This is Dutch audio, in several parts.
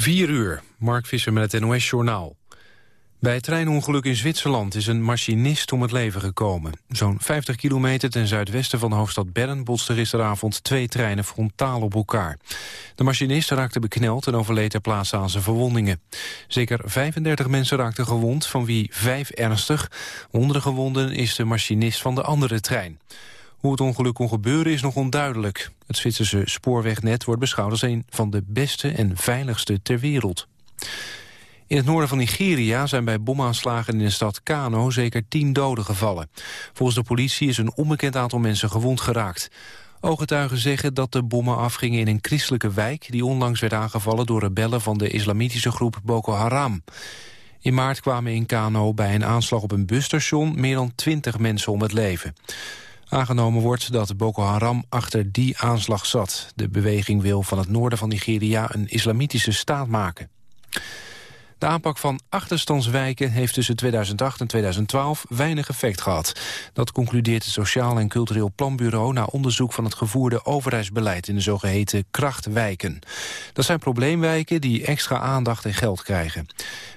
4 uur, Mark Visser met het NOS-journaal. Bij het treinongeluk in Zwitserland is een machinist om het leven gekomen. Zo'n 50 kilometer ten zuidwesten van de hoofdstad Bern... botsten gisteravond twee treinen frontaal op elkaar. De machinist raakte bekneld en overleed ter plaatse aan zijn verwondingen. Zeker 35 mensen raakten gewond, van wie vijf ernstig. Onder de gewonden is de machinist van de andere trein. Hoe het ongeluk kon gebeuren is nog onduidelijk. Het Zwitserse spoorwegnet wordt beschouwd als een van de beste en veiligste ter wereld. In het noorden van Nigeria zijn bij bomaanslagen in de stad Kano zeker tien doden gevallen. Volgens de politie is een onbekend aantal mensen gewond geraakt. Ooggetuigen zeggen dat de bommen afgingen in een christelijke wijk... die onlangs werd aangevallen door rebellen van de islamitische groep Boko Haram. In maart kwamen in Kano bij een aanslag op een busstation... meer dan twintig mensen om het leven. Aangenomen wordt dat Boko Haram achter die aanslag zat. De beweging wil van het noorden van Nigeria een islamitische staat maken. De aanpak van achterstandswijken heeft tussen 2008 en 2012 weinig effect gehad. Dat concludeert het Sociaal en Cultureel Planbureau... na onderzoek van het gevoerde overheidsbeleid in de zogeheten krachtwijken. Dat zijn probleemwijken die extra aandacht en geld krijgen.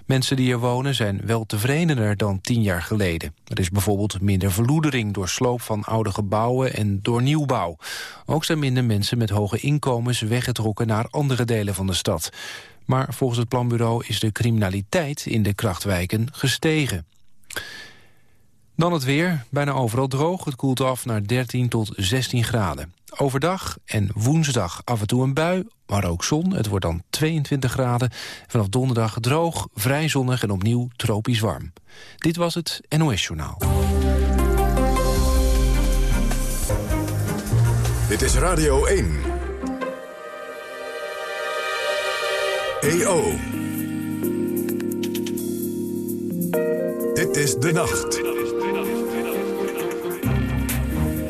Mensen die er wonen zijn wel tevredener dan tien jaar geleden. Er is bijvoorbeeld minder verloedering door sloop van oude gebouwen en door nieuwbouw. Ook zijn minder mensen met hoge inkomens weggetrokken naar andere delen van de stad. Maar volgens het planbureau is de criminaliteit in de krachtwijken gestegen. Dan het weer, bijna overal droog. Het koelt af naar 13 tot 16 graden. Overdag en woensdag af en toe een bui, maar ook zon. Het wordt dan 22 graden. Vanaf donderdag droog, vrij zonnig en opnieuw tropisch warm. Dit was het NOS Journaal. Dit is Radio 1. EO. Dit is De Nacht.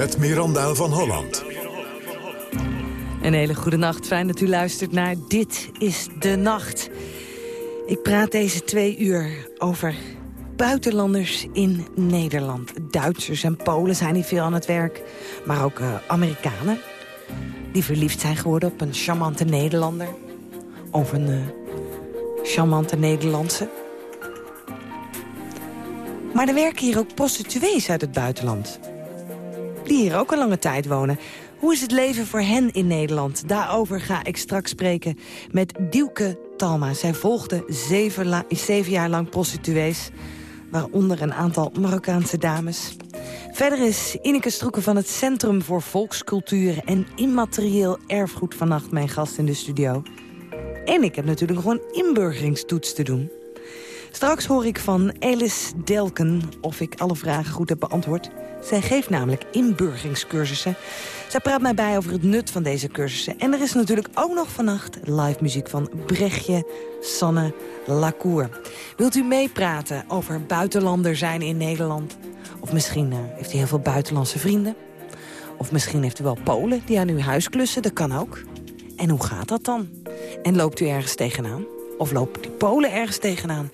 Met Miranda van Holland. Een hele goede nacht. Fijn dat u luistert naar Dit is De Nacht. Ik praat deze twee uur over buitenlanders in Nederland. Duitsers en Polen zijn hier veel aan het werk. Maar ook uh, Amerikanen. Die verliefd zijn geworden op een charmante Nederlander of een uh, charmante Nederlandse. Maar er werken hier ook prostituees uit het buitenland. Die hier ook een lange tijd wonen. Hoe is het leven voor hen in Nederland? Daarover ga ik straks spreken met Dielke Talma. Zij volgde zeven, zeven jaar lang prostituees waaronder een aantal Marokkaanse dames. Verder is Ineke Stroeken van het Centrum voor Volkscultuur en Immaterieel Erfgoed vannacht mijn gast in de studio. En ik heb natuurlijk gewoon inburgeringstoets te doen. Straks hoor ik van Alice Delken of ik alle vragen goed heb beantwoord. Zij geeft namelijk inburgeringscursussen. Zij praat mij bij over het nut van deze cursussen. En er is natuurlijk ook nog vannacht live muziek van Brechtje Sanne Lacour. Wilt u meepraten over buitenlander zijn in Nederland? Of misschien uh, heeft u heel veel buitenlandse vrienden? Of misschien heeft u wel Polen die aan uw huis klussen, dat kan ook. En hoe gaat dat dan? En loopt u ergens tegenaan? Of lopen die Polen ergens tegenaan?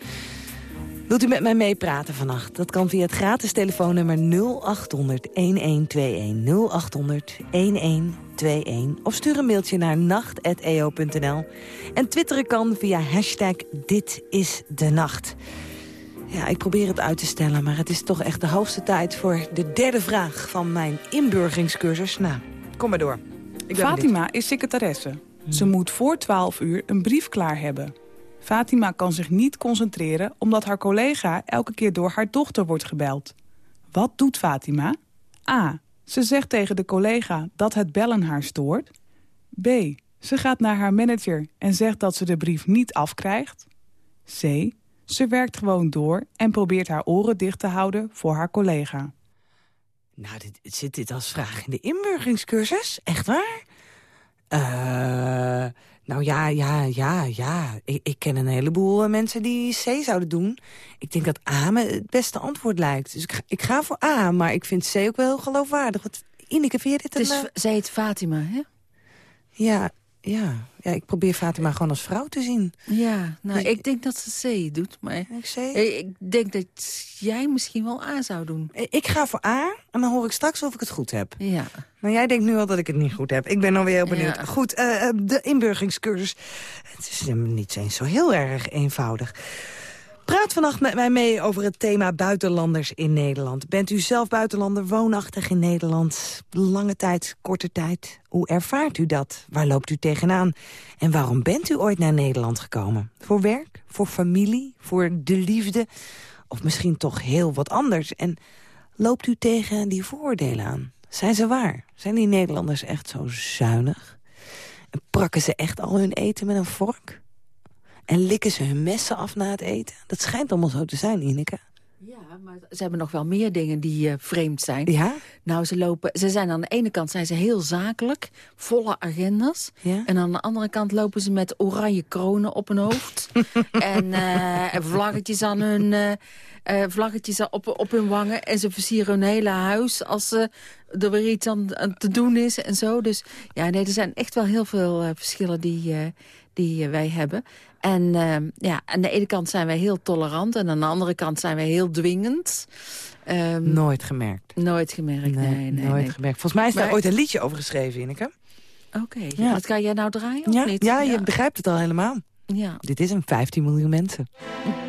Wilt u met mij meepraten vannacht? Dat kan via het gratis telefoonnummer 0800 1121 0800 1121 of stuur een mailtje naar nacht.eo.nl. En twitteren kan via hashtag Dit is de Nacht. Ja, ik probeer het uit te stellen, maar het is toch echt de hoogste tijd... voor de derde vraag van mijn inburgeringscursus. Nou, kom maar door. Fatima is secretaresse. Ze moet voor 12 uur een brief klaar hebben. Fatima kan zich niet concentreren omdat haar collega elke keer door haar dochter wordt gebeld. Wat doet Fatima? A. Ze zegt tegen de collega dat het bellen haar stoort. B. Ze gaat naar haar manager en zegt dat ze de brief niet afkrijgt. C. Ze werkt gewoon door en probeert haar oren dicht te houden voor haar collega. Nou, dit, zit dit als vraag in de inburgeringscursus? Echt waar? Uh, nou ja, ja, ja, ja. Ik, ik ken een heleboel eh, mensen die C zouden doen. Ik denk dat A me het beste antwoord lijkt. Dus ik ga, ik ga voor A, maar ik vind C ook wel heel geloofwaardig. Wat, Ineke, vind je dit een... Het is, uh... zij heet Fatima, hè? Ja, Ja, ja, ik probeer Fatima gewoon als vrouw te zien. Ja, nou, Ik- ik denk dat ze C doet, maar... Ik, zei, Eh, Ik denk dat jij misschien wel A zou doen. ik ga voor A en dan hoor ik straks of ik het goed heb. Ja. Maar jij denkt nu al dat ik het niet goed heb. Ik ben alweer heel benieuwd. Ja. Goed, eh, eh, de inburgingscursus. Het is eh, niet eens zo heel erg eenvoudig. Praat vannacht met mij mee over het thema buitenlanders in Nederland. Bent u zelf buitenlander, woonachtig in Nederland? Lange tijd, korte tijd? Hoe ervaart u dat? Waar loopt u tegenaan? En waarom bent u ooit naar Nederland gekomen? Voor werk? Voor familie? Voor de liefde? Of misschien toch heel wat anders? En loopt u tegen die vooroordelen aan? Zijn ze waar? Zijn die Nederlanders echt zo zuinig? En prakken ze echt al hun eten met een vork? En likken ze hun messen af na het eten? Dat schijnt allemaal zo te zijn, Ineke. Ja, maar ze hebben nog wel meer dingen die eh, vreemd zijn. Ja? Nou, ze, lopen, ze zijn aan de ene kant zijn ze heel zakelijk, volle agendas. Ja? En aan de andere kant lopen ze met oranje kronen op hun hoofd. en, eh, en vlaggetjes aan hun... eh, vlaggetjes op, op hun wangen. En ze versieren hun hele huis als er weer iets aan, aan te doen is en zo. Dus ja, nee, er zijn echt wel heel veel verschillen die, die wij hebben. En eh, ja, aan de ene kant zijn wij heel tolerant. En aan de andere kant zijn wij heel dwingend. Ehm, Nooit gemerkt. Nooit gemerkt, nee. nee, nooit nee. gemerkt. Volgens mij is daar ooit een liedje over geschreven, Ineke. Oké, Ja. wat ga jij nou draaien of Ja, niet? ja, je begrijpt het al helemaal. ja. Dit is een 15 miljoen mensen.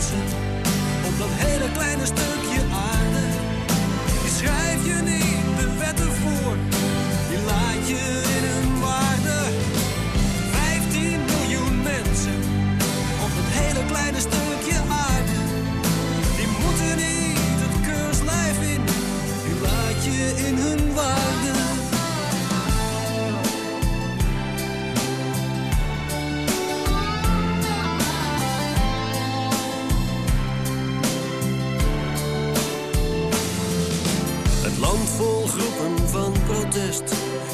15 miljoen mensen op dat hele kleine stukje aarde. Die schrijf je niet de wetten voor, die laat je in hun waarde. 15 miljoen mensen op dat hele kleine stukje aarde. Die moeten niet het keurslijf in, die laat je in hun waarde.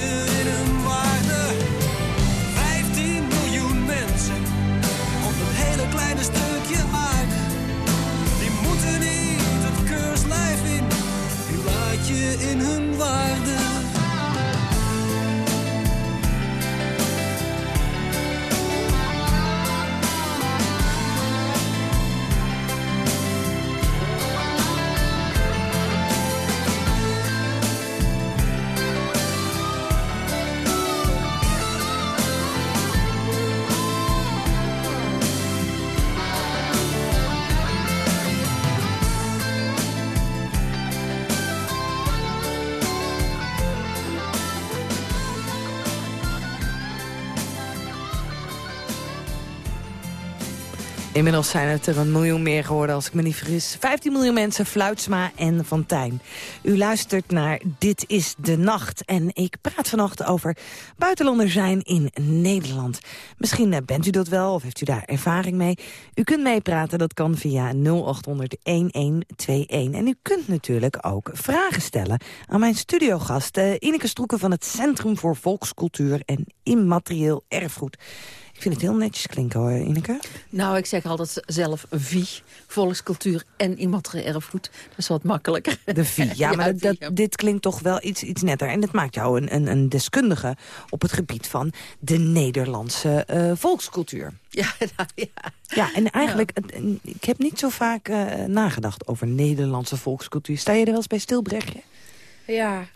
laat Inmiddels zijn het er een miljoen meer geworden als ik me niet vergis. 15 miljoen mensen, Fluitsma en Fontijn. U luistert naar Dit is de Nacht. En ik praat vannacht over buitenlander zijn in Nederland. Misschien eh, bent u dat wel of heeft u daar ervaring mee. U kunt meepraten, dat kan via 0800-1121. En u kunt natuurlijk ook vragen stellen aan mijn studiogast... Uh, Ineke Stroeken van het Centrum voor Volkscultuur en Immaterieel Erfgoed. Ik vind het heel netjes klinken hoor, Ineke. Nou, ik zeg altijd zelf VI, volkscultuur en immaterieel erfgoed. Dat is wat makkelijker. De VI, ja, maar dat, dit klinkt toch wel iets, iets netter. En dat maakt jou een, een, een deskundige op het gebied van de Nederlandse uh, volkscultuur. Ja, nou, ja. ja, en eigenlijk, ik heb niet zo vaak uh, nagedacht over Nederlandse volkscultuur. Sta je er wel eens bij stil, Brechtje? Ja.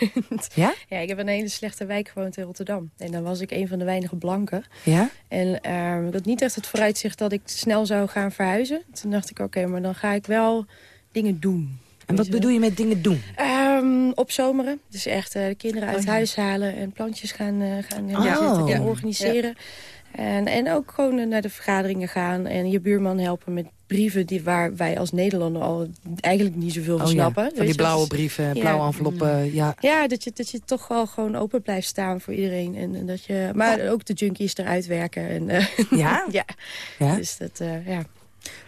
ja? Ja, ik heb in een hele slechte wijk gewoond in Rotterdam. En dan was ik een van de weinige blanken. Ja? En uh, ik had niet echt het vooruitzicht dat ik snel zou gaan verhuizen. Toen dacht ik, oké, maar dan ga ik wel dingen doen. En wat bedoel je met dingen doen? Um, opzomeren. Dus echt uh, de kinderen uit oh, ja. huis halen en plantjes gaan, uh, gaan oh. ja, organiseren. En, en ook gewoon naar de vergaderingen gaan en je buurman helpen met brieven die, waar wij als Nederlander al eigenlijk niet zoveel van oh, snappen. Ja. Van die blauwe brieven, ja. blauwe enveloppen. Ja, ja dat, je, dat je toch wel gewoon open blijft staan voor iedereen. En, en dat je, maar ook de junkies eruit werken. En, uh, ja? ja? Ja. Dus dat, uh, ja.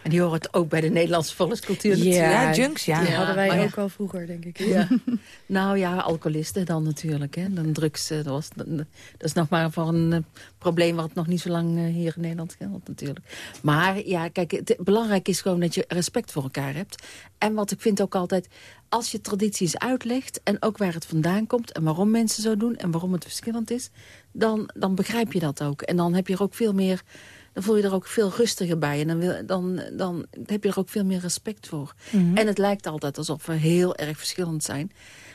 En die horen het ook bij de Nederlandse volkscultuur ja. ja, junks, ja. Die hadden wij ook al vroeger, denk ik. Ja. nou ja, alcoholisten dan natuurlijk. Hè. Dan drugs, dat, was, dat is nog maar voor een uh, probleem... wat nog niet zo lang uh, hier in Nederland geldt natuurlijk. Maar ja, kijk, het belangrijk is gewoon dat je respect voor elkaar hebt. En wat ik vind ook altijd... als je tradities uitlegt en ook waar het vandaan komt... en waarom mensen zo doen en waarom het verschillend is... dan, dan begrijp je dat ook. En dan heb je er ook veel meer dan voel je er ook veel rustiger bij. En dan, wil, dan, dan heb je er ook veel meer respect voor. Mhm. Mm -hmm. En het lijkt altijd alsof we heel erg verschillend zijn.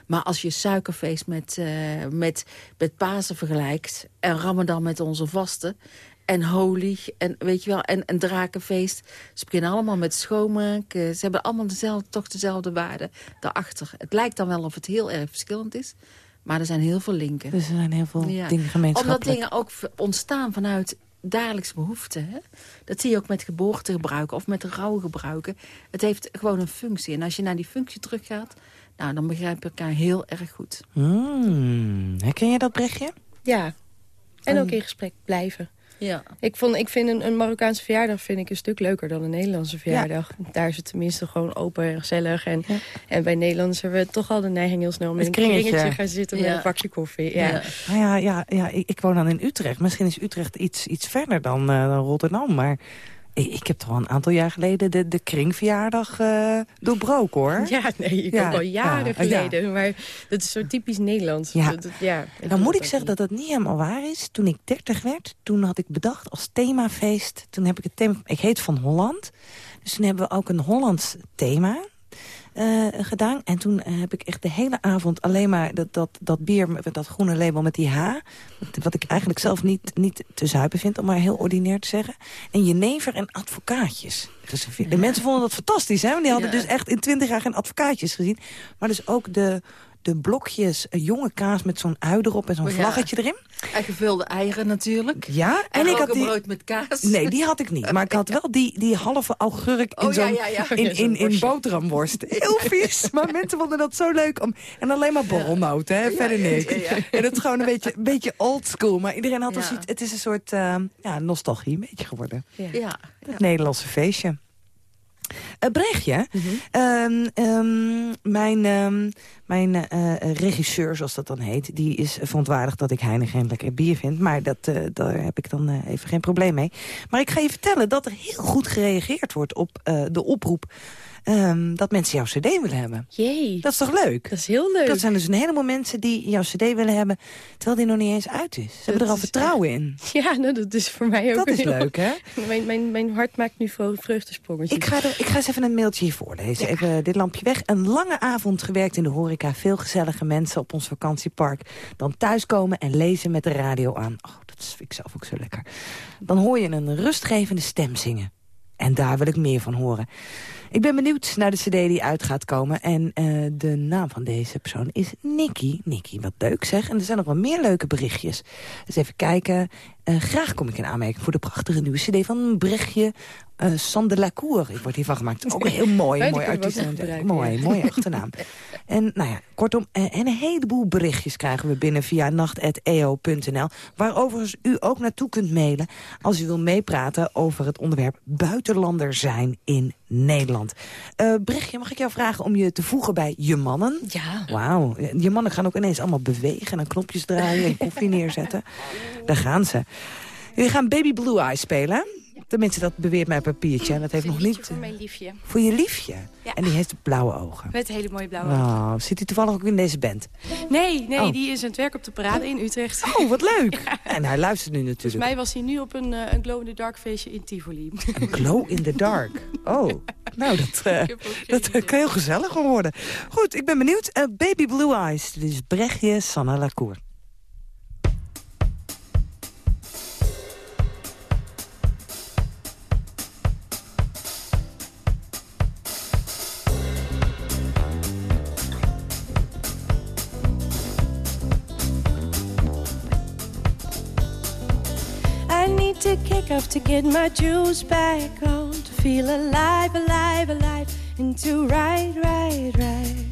Maar als je suikerfeest met, uh, met, met Pasen vergelijkt... en Ramadan met onze vasten... en holy, en weet je wel, en, en drakenfeest... ze beginnen allemaal met schoonmaak. Ze hebben allemaal dezelfde, toch dezelfde waarden daarachter. Het lijkt dan wel of het heel erg verschillend is... Maar er zijn heel veel linken. Dus er zijn heel veel ja. dingen gemeenschappelijk. Omdat dingen ook ontstaan vanuit dagelijks behoefte. Hè? Dat zie je ook met geboortegebruiken of met rouwgebruiken. Het heeft gewoon een functie. En als je naar die functie teruggaat, nou, dan begrijp je elkaar heel erg goed. Mm. Herken je dat, Brechtje? Ja. En ook in gesprek blijven. Ja. Ik, vond, ik vind een, een Marokkaanse verjaardag vind ik een stuk leuker dan een Nederlandse verjaardag. Ja. Daar is het tenminste gewoon open en gezellig. En, ja. en bij Nederlanders hebben we toch al de neiging heel snel met een kringetje gaan zitten ja. met een bakje koffie. Ja, ja. Nou ja, ja, ja ik, ik, woon dan in Utrecht. Misschien is Utrecht iets, iets verder dan, uh, dan Rotterdam, maar... Ik heb toch al een aantal jaar geleden de, de kringverjaardag uh, doorbroken, hoor. Ja, nee, ik ja, al jaren ja, geleden. Ja. Maar dat is zo typisch Nederlands. Ja. Dat, ja, Dan moet ik zeggen dat dat niet helemaal waar is. Toen ik 30 werd, toen had ik bedacht als themafeest... Toen heb ik het thema... Ik heet Van Holland. Dus toen hebben we ook een Hollands thema... Uh, gedaan. En toen uh, heb ik echt de hele avond alleen maar dat, dat, dat bier... met dat groene label met die H... wat ik eigenlijk zelf niet, niet te zuipen vind... om maar heel ordinair te zeggen. En jenever en advocaatjes geserveerd. De mensen vonden dat fantastisch, hè? Want die hadden ja. dus echt in twintig jaar geen advocaatjes gezien. Maar dus ook de, de blokjes jonge kaas met zo'n ui erop en zo'n oh, vlaggetje erin. En gevulde eieren natuurlijk. Ja. En, en ik had die... brood met kaas. Nee, die had ik niet. Maar ik had wel die, die halve augurk in, oh, zo'n ja, ja, in, in, in boterhamworst. Heel vies. Maar mensen vonden dat zo leuk. Om, en alleen maar borrelnoten, hè? verder niks. En het is gewoon een beetje, een beetje old school. Maar iedereen had iets... Het is een soort uh, ja, nostalgie een beetje geworden. Ja. Het Nederlandse feestje. Uh, Brechtje, um, um, mijn, um, mijn uh, regisseur, zoals dat dan heet... die is verontwaardigd dat ik Heineken lekker bier vind. Maar dat, uh, daar heb ik dan even geen probleem mee. Maar ik ga je vertellen dat er heel goed gereageerd wordt op de oproep... Um, dat mensen jouw cd willen hebben. Jee. Dat is toch leuk? Dat is heel leuk. Dat zijn dus een heleboel mensen die jouw cd willen hebben... terwijl die nog niet eens uit is. Ze dat hebben er al vertrouwen echt... in. Ja, nou, dat is voor mij ook Dat is leuk, hè? Mijn, mijn, mijn hart maakt nu vreugdesprongetjes. Ik ga, er, ik ga eens even een mailtje hier voorlezen. Ja. Even dit lampje weg. Een lange avond gewerkt in de horeca. Veel gezellige mensen op ons vakantiepark. Dan thuiskomen en lezen met de radio aan. Oh, dat vind ik zelf ook zo lekker. Dan hoor je een rustgevende stem zingen. En daar wil ik meer van horen. Ik ben benieuwd naar de cd die uit gaat komen. En uh, de naam van deze persoon is Nicky. Nicky, wat leuk zeg. En er zijn nog wel meer leuke berichtjes. Dus even kijken. Uh, graag kom ik in aanmerking voor de prachtige nieuwe cd van Brechtje uh, Sandelacour. Ik word hiervan gemaakt. Ook een heel mooi, mooi artiest. Mooi, mooie achternaam. en nou ja, kortom, en een heleboel berichtjes krijgen we binnen via nacht.eo.nl. Waarover u ook naartoe kunt mailen als u wil meepraten over het onderwerp buitenlander zijn in Nederland. Uh, Brechtje, mag ik jou vragen om je te voegen bij je mannen? Ja. Wauw, je mannen gaan ook ineens allemaal bewegen en knopjes draaien en koffie neerzetten. Daar gaan ze. Jullie gaan Baby Blue Eye spelen. Tenminste, dat beweert mijn papiertje. En dat heeft nog niet... voor mijn liefje. Voor je liefje? Ja. En die heeft blauwe ogen. Met hele mooie blauwe ogen. Oh, zit hij toevallig ook in deze band? Nee, nee, oh. die is aan het werk op de parade in Utrecht. Oh, wat leuk. En hij luistert nu natuurlijk. Volgens mij was hij nu op een, uh, een glow in the dark feestje in Tivoli. Een glow in the dark? Oh, nou, dat, uh, dat kan heel gezellig worden. Goed, ik ben benieuwd. Uh, Baby Blue Eyes. Dit is Brechtje Sanna Lacour. To get my juice back on, to feel alive, alive, alive, and to right, right, right.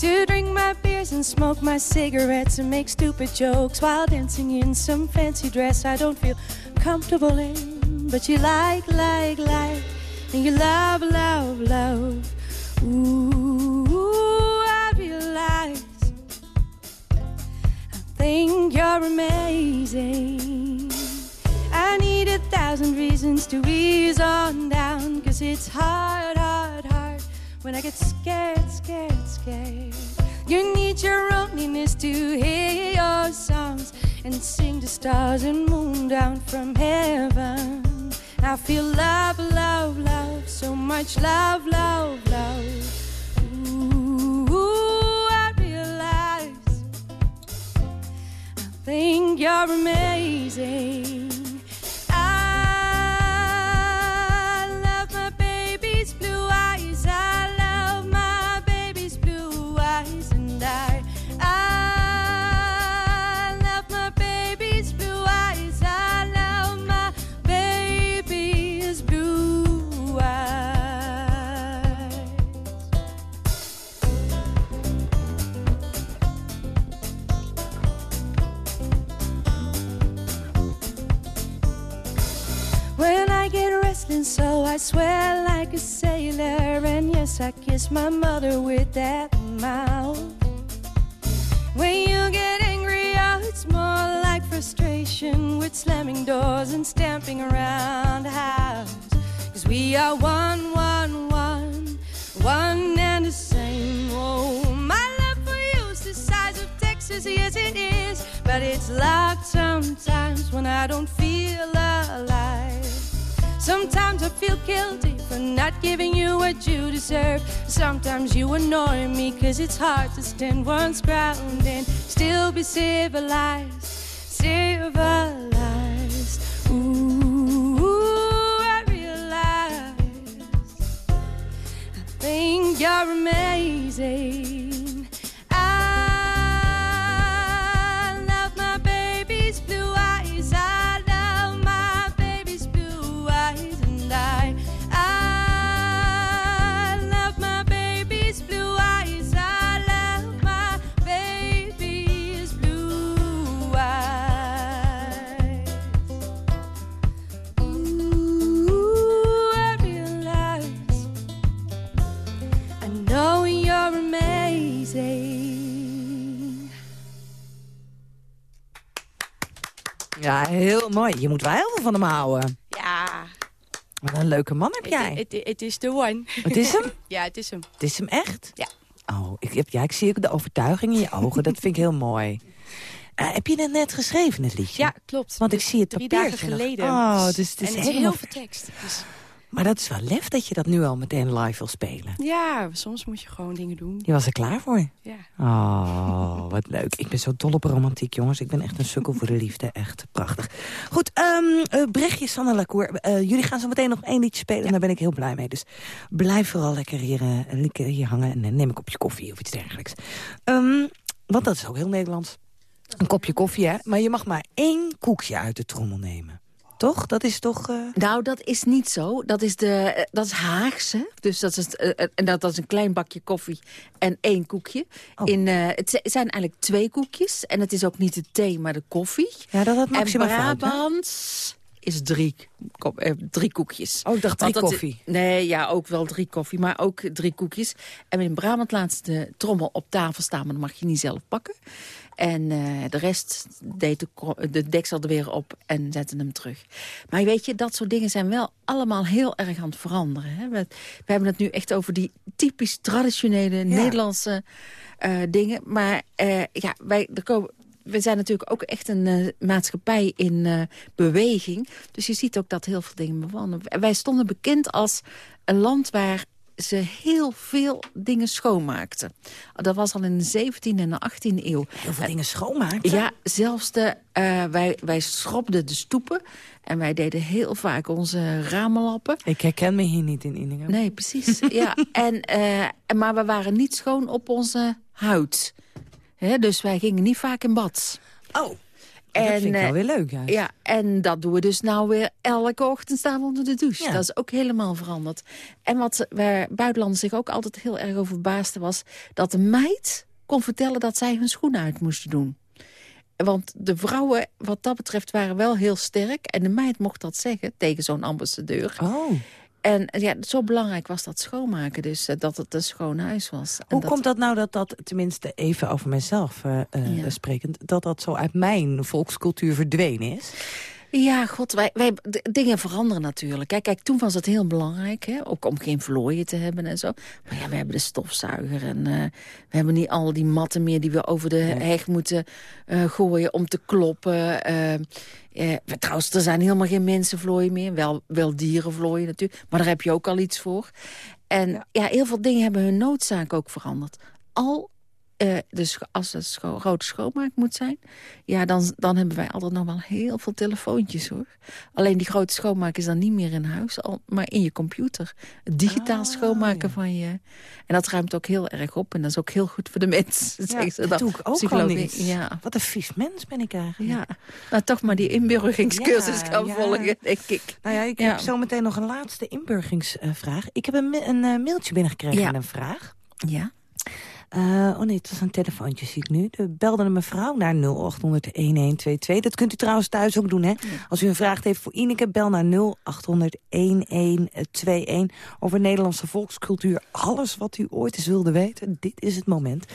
To drink my beers and smoke my cigarettes and make stupid jokes while dancing in some fancy dress I don't feel comfortable in. But you like, like, like, and you love, love, love. Ooh, I realize I think you're amazing. I need a thousand reasons to ease on down. Cause it's hard, hard, hard when I get scared, scared, scared. You need your loneliness to hear your songs and sing to stars and moon down from heaven. I feel love, love, love, so much love, love, love. Ooh, I realize I think you're amazing. I swear like a sailor. And yes, I kiss my mother with that mouth. When you get angry, oh, it's more like frustration with slamming doors and stamping around the house. Cause we are one, one, one, one and the same. Oh, my love for you is the size of Texas, yes, it is. But it's locked sometimes when I don't feel alive. Sometimes I feel guilty for not giving you what you deserve. Sometimes you annoy me cause it's hard to stand one's ground and still be civilized, civilized. Ooh, I realize I think you're amazing. Heel mooi. Je moet wel heel veel van hem houden. Ja. Wat een leuke man heb jij. Het is de one. Het is hem? ja, het is hem. Het is hem echt? Ja. Oh, ik, heb, ja, ik zie ook de overtuiging in je ogen. dat vind ik heel mooi. Uh, heb je het net geschreven, het liedje? Ja, klopt. Want ik zie het Drie dagen geleden. Oh, dus het is, en het is heel veel tekst. Dus... Maar dat is wel lef dat je dat nu al meteen live wil spelen. Ja, soms moet je gewoon dingen doen. Je was er klaar voor? Ja. Oh, wat leuk. Ik ben zo dol op romantiek, jongens. Ik ben echt een sukkel voor de liefde. Echt prachtig. Goed, um, uh, Brechtje, Sanne Lacour. Uh, jullie gaan zo meteen nog één liedje spelen. En daar ben ik heel blij mee. Dus blijf vooral lekker hier, uh, lekker hier hangen. En neem een kopje koffie of iets dergelijks. Um, want dat is ook heel Nederlands. Een kopje koffie, hè? Maar je mag maar één koekje uit de trommel nemen. Toch? Dat is toch... Uh... Nou, dat is niet zo. Dat is, de, eh, dat is Haagse. Dus dat is, uh, en dat, dat is een klein bakje koffie en één koekje. Oh. In, uh, het zijn eigenlijk twee koekjes. En het is ook niet de thee, maar de koffie. Ja, dat had maximaal En Brabants is drie, drie koekjes. Oh, ik dacht drie koffie. nee, ja, ook wel drie koffie, maar ook drie koekjes. En in Brabant laat ze de trommel op tafel staan, maar dat mag je niet zelf pakken. En uh, de rest deed de, de deksel er weer op en zette hem terug. Maar weet je, dat soort dingen zijn wel allemaal heel erg aan het veranderen. Hè? We, we, hebben het nu echt over die typisch traditionele Nederlandse uh, dingen. Maar uh, ja, wij, er komen, we zijn natuurlijk ook echt een uh, maatschappij in uh, beweging. Dus je ziet ook dat heel veel dingen bewandelen. Wij stonden bekend als een land waar ze heel veel dingen schoonmaakten. Dat was al in de 17e en de 18e eeuw. Heel veel dingen schoonmaakten? Ja, zelfs de, uh, wij, wij schrobden de stoepen. En wij deden heel vaak onze ramenlappen. Ik herken me hier niet in Inningen. Nee, precies. ja. en, uh, maar we waren niet schoon op onze huid. He, dus wij gingen niet vaak in bad. Oh. En, dat vind ik wel weer leuk, juist. Ja, en dat doen we dus nou weer elke ochtend staan we onder de douche. Ja. Dat is ook helemaal veranderd. En wat waar buitenlanders zich ook altijd heel erg over verbaasden was... dat de meid kon vertellen dat zij hun schoenen uit moesten doen. Want de vrouwen, wat dat betreft, waren wel heel sterk. En de meid mocht dat zeggen tegen zo'n ambassadeur. Oh. En ja, zo belangrijk was dat schoonmaken, dus uh, dat het een schoon huis was. Hoe dat... komt dat nou dat dat, tenminste even over mezelf uh, uh, ja. sprekend... dat dat zo uit mijn volkscultuur verdwenen is? Ja, god, wij, wij, dingen veranderen natuurlijk. Kijk, kijk, toen was het heel belangrijk, hè, ook om geen vlooien te hebben en zo. Maar ja, we hebben de stofzuiger en uh, we hebben niet al die matten meer... die we over de heg moeten uh, gooien om te kloppen. Uh, trouwens, er zijn helemaal geen mensenvlooien meer. Wel, wel dierenvlooien natuurlijk, maar daar heb je ook al iets voor. En ja, ja heel veel dingen hebben hun noodzaak ook veranderd. Al uh, dus als het scho grote schoonmaak moet zijn... ja, dan, dan hebben wij altijd nog wel heel veel telefoontjes, hoor. Alleen die grote schoonmaak is dan niet meer in huis, al, maar in je computer. Het digitaal ah, schoonmaken ja. van je. En dat ruimt ook heel erg op. En dat is ook heel goed voor de mens. Ja, dat, dat doe ik ook al niet. Ja. Wat een vies mens ben ik eigenlijk. Ja, nou toch maar die inburgeringscursus ja, gaan volgen, denk ik. Nou ja, ik heb zo meteen nog een laatste inburgeringsvraag. Ik heb een, een uh, mailtje binnengekregen met een vraag. Ja. Uh, oh nee, het was een telefoontje, zie ik nu. Er belde een mevrouw naar 0800-1122. Dat kunt u trouwens thuis ook doen, hè? Als u een vraag heeft voor Ineke, bel naar 0800-1121. Over Nederlandse volkscultuur. Alles wat u ooit eens wilde weten, dit is het moment. 0800-1121.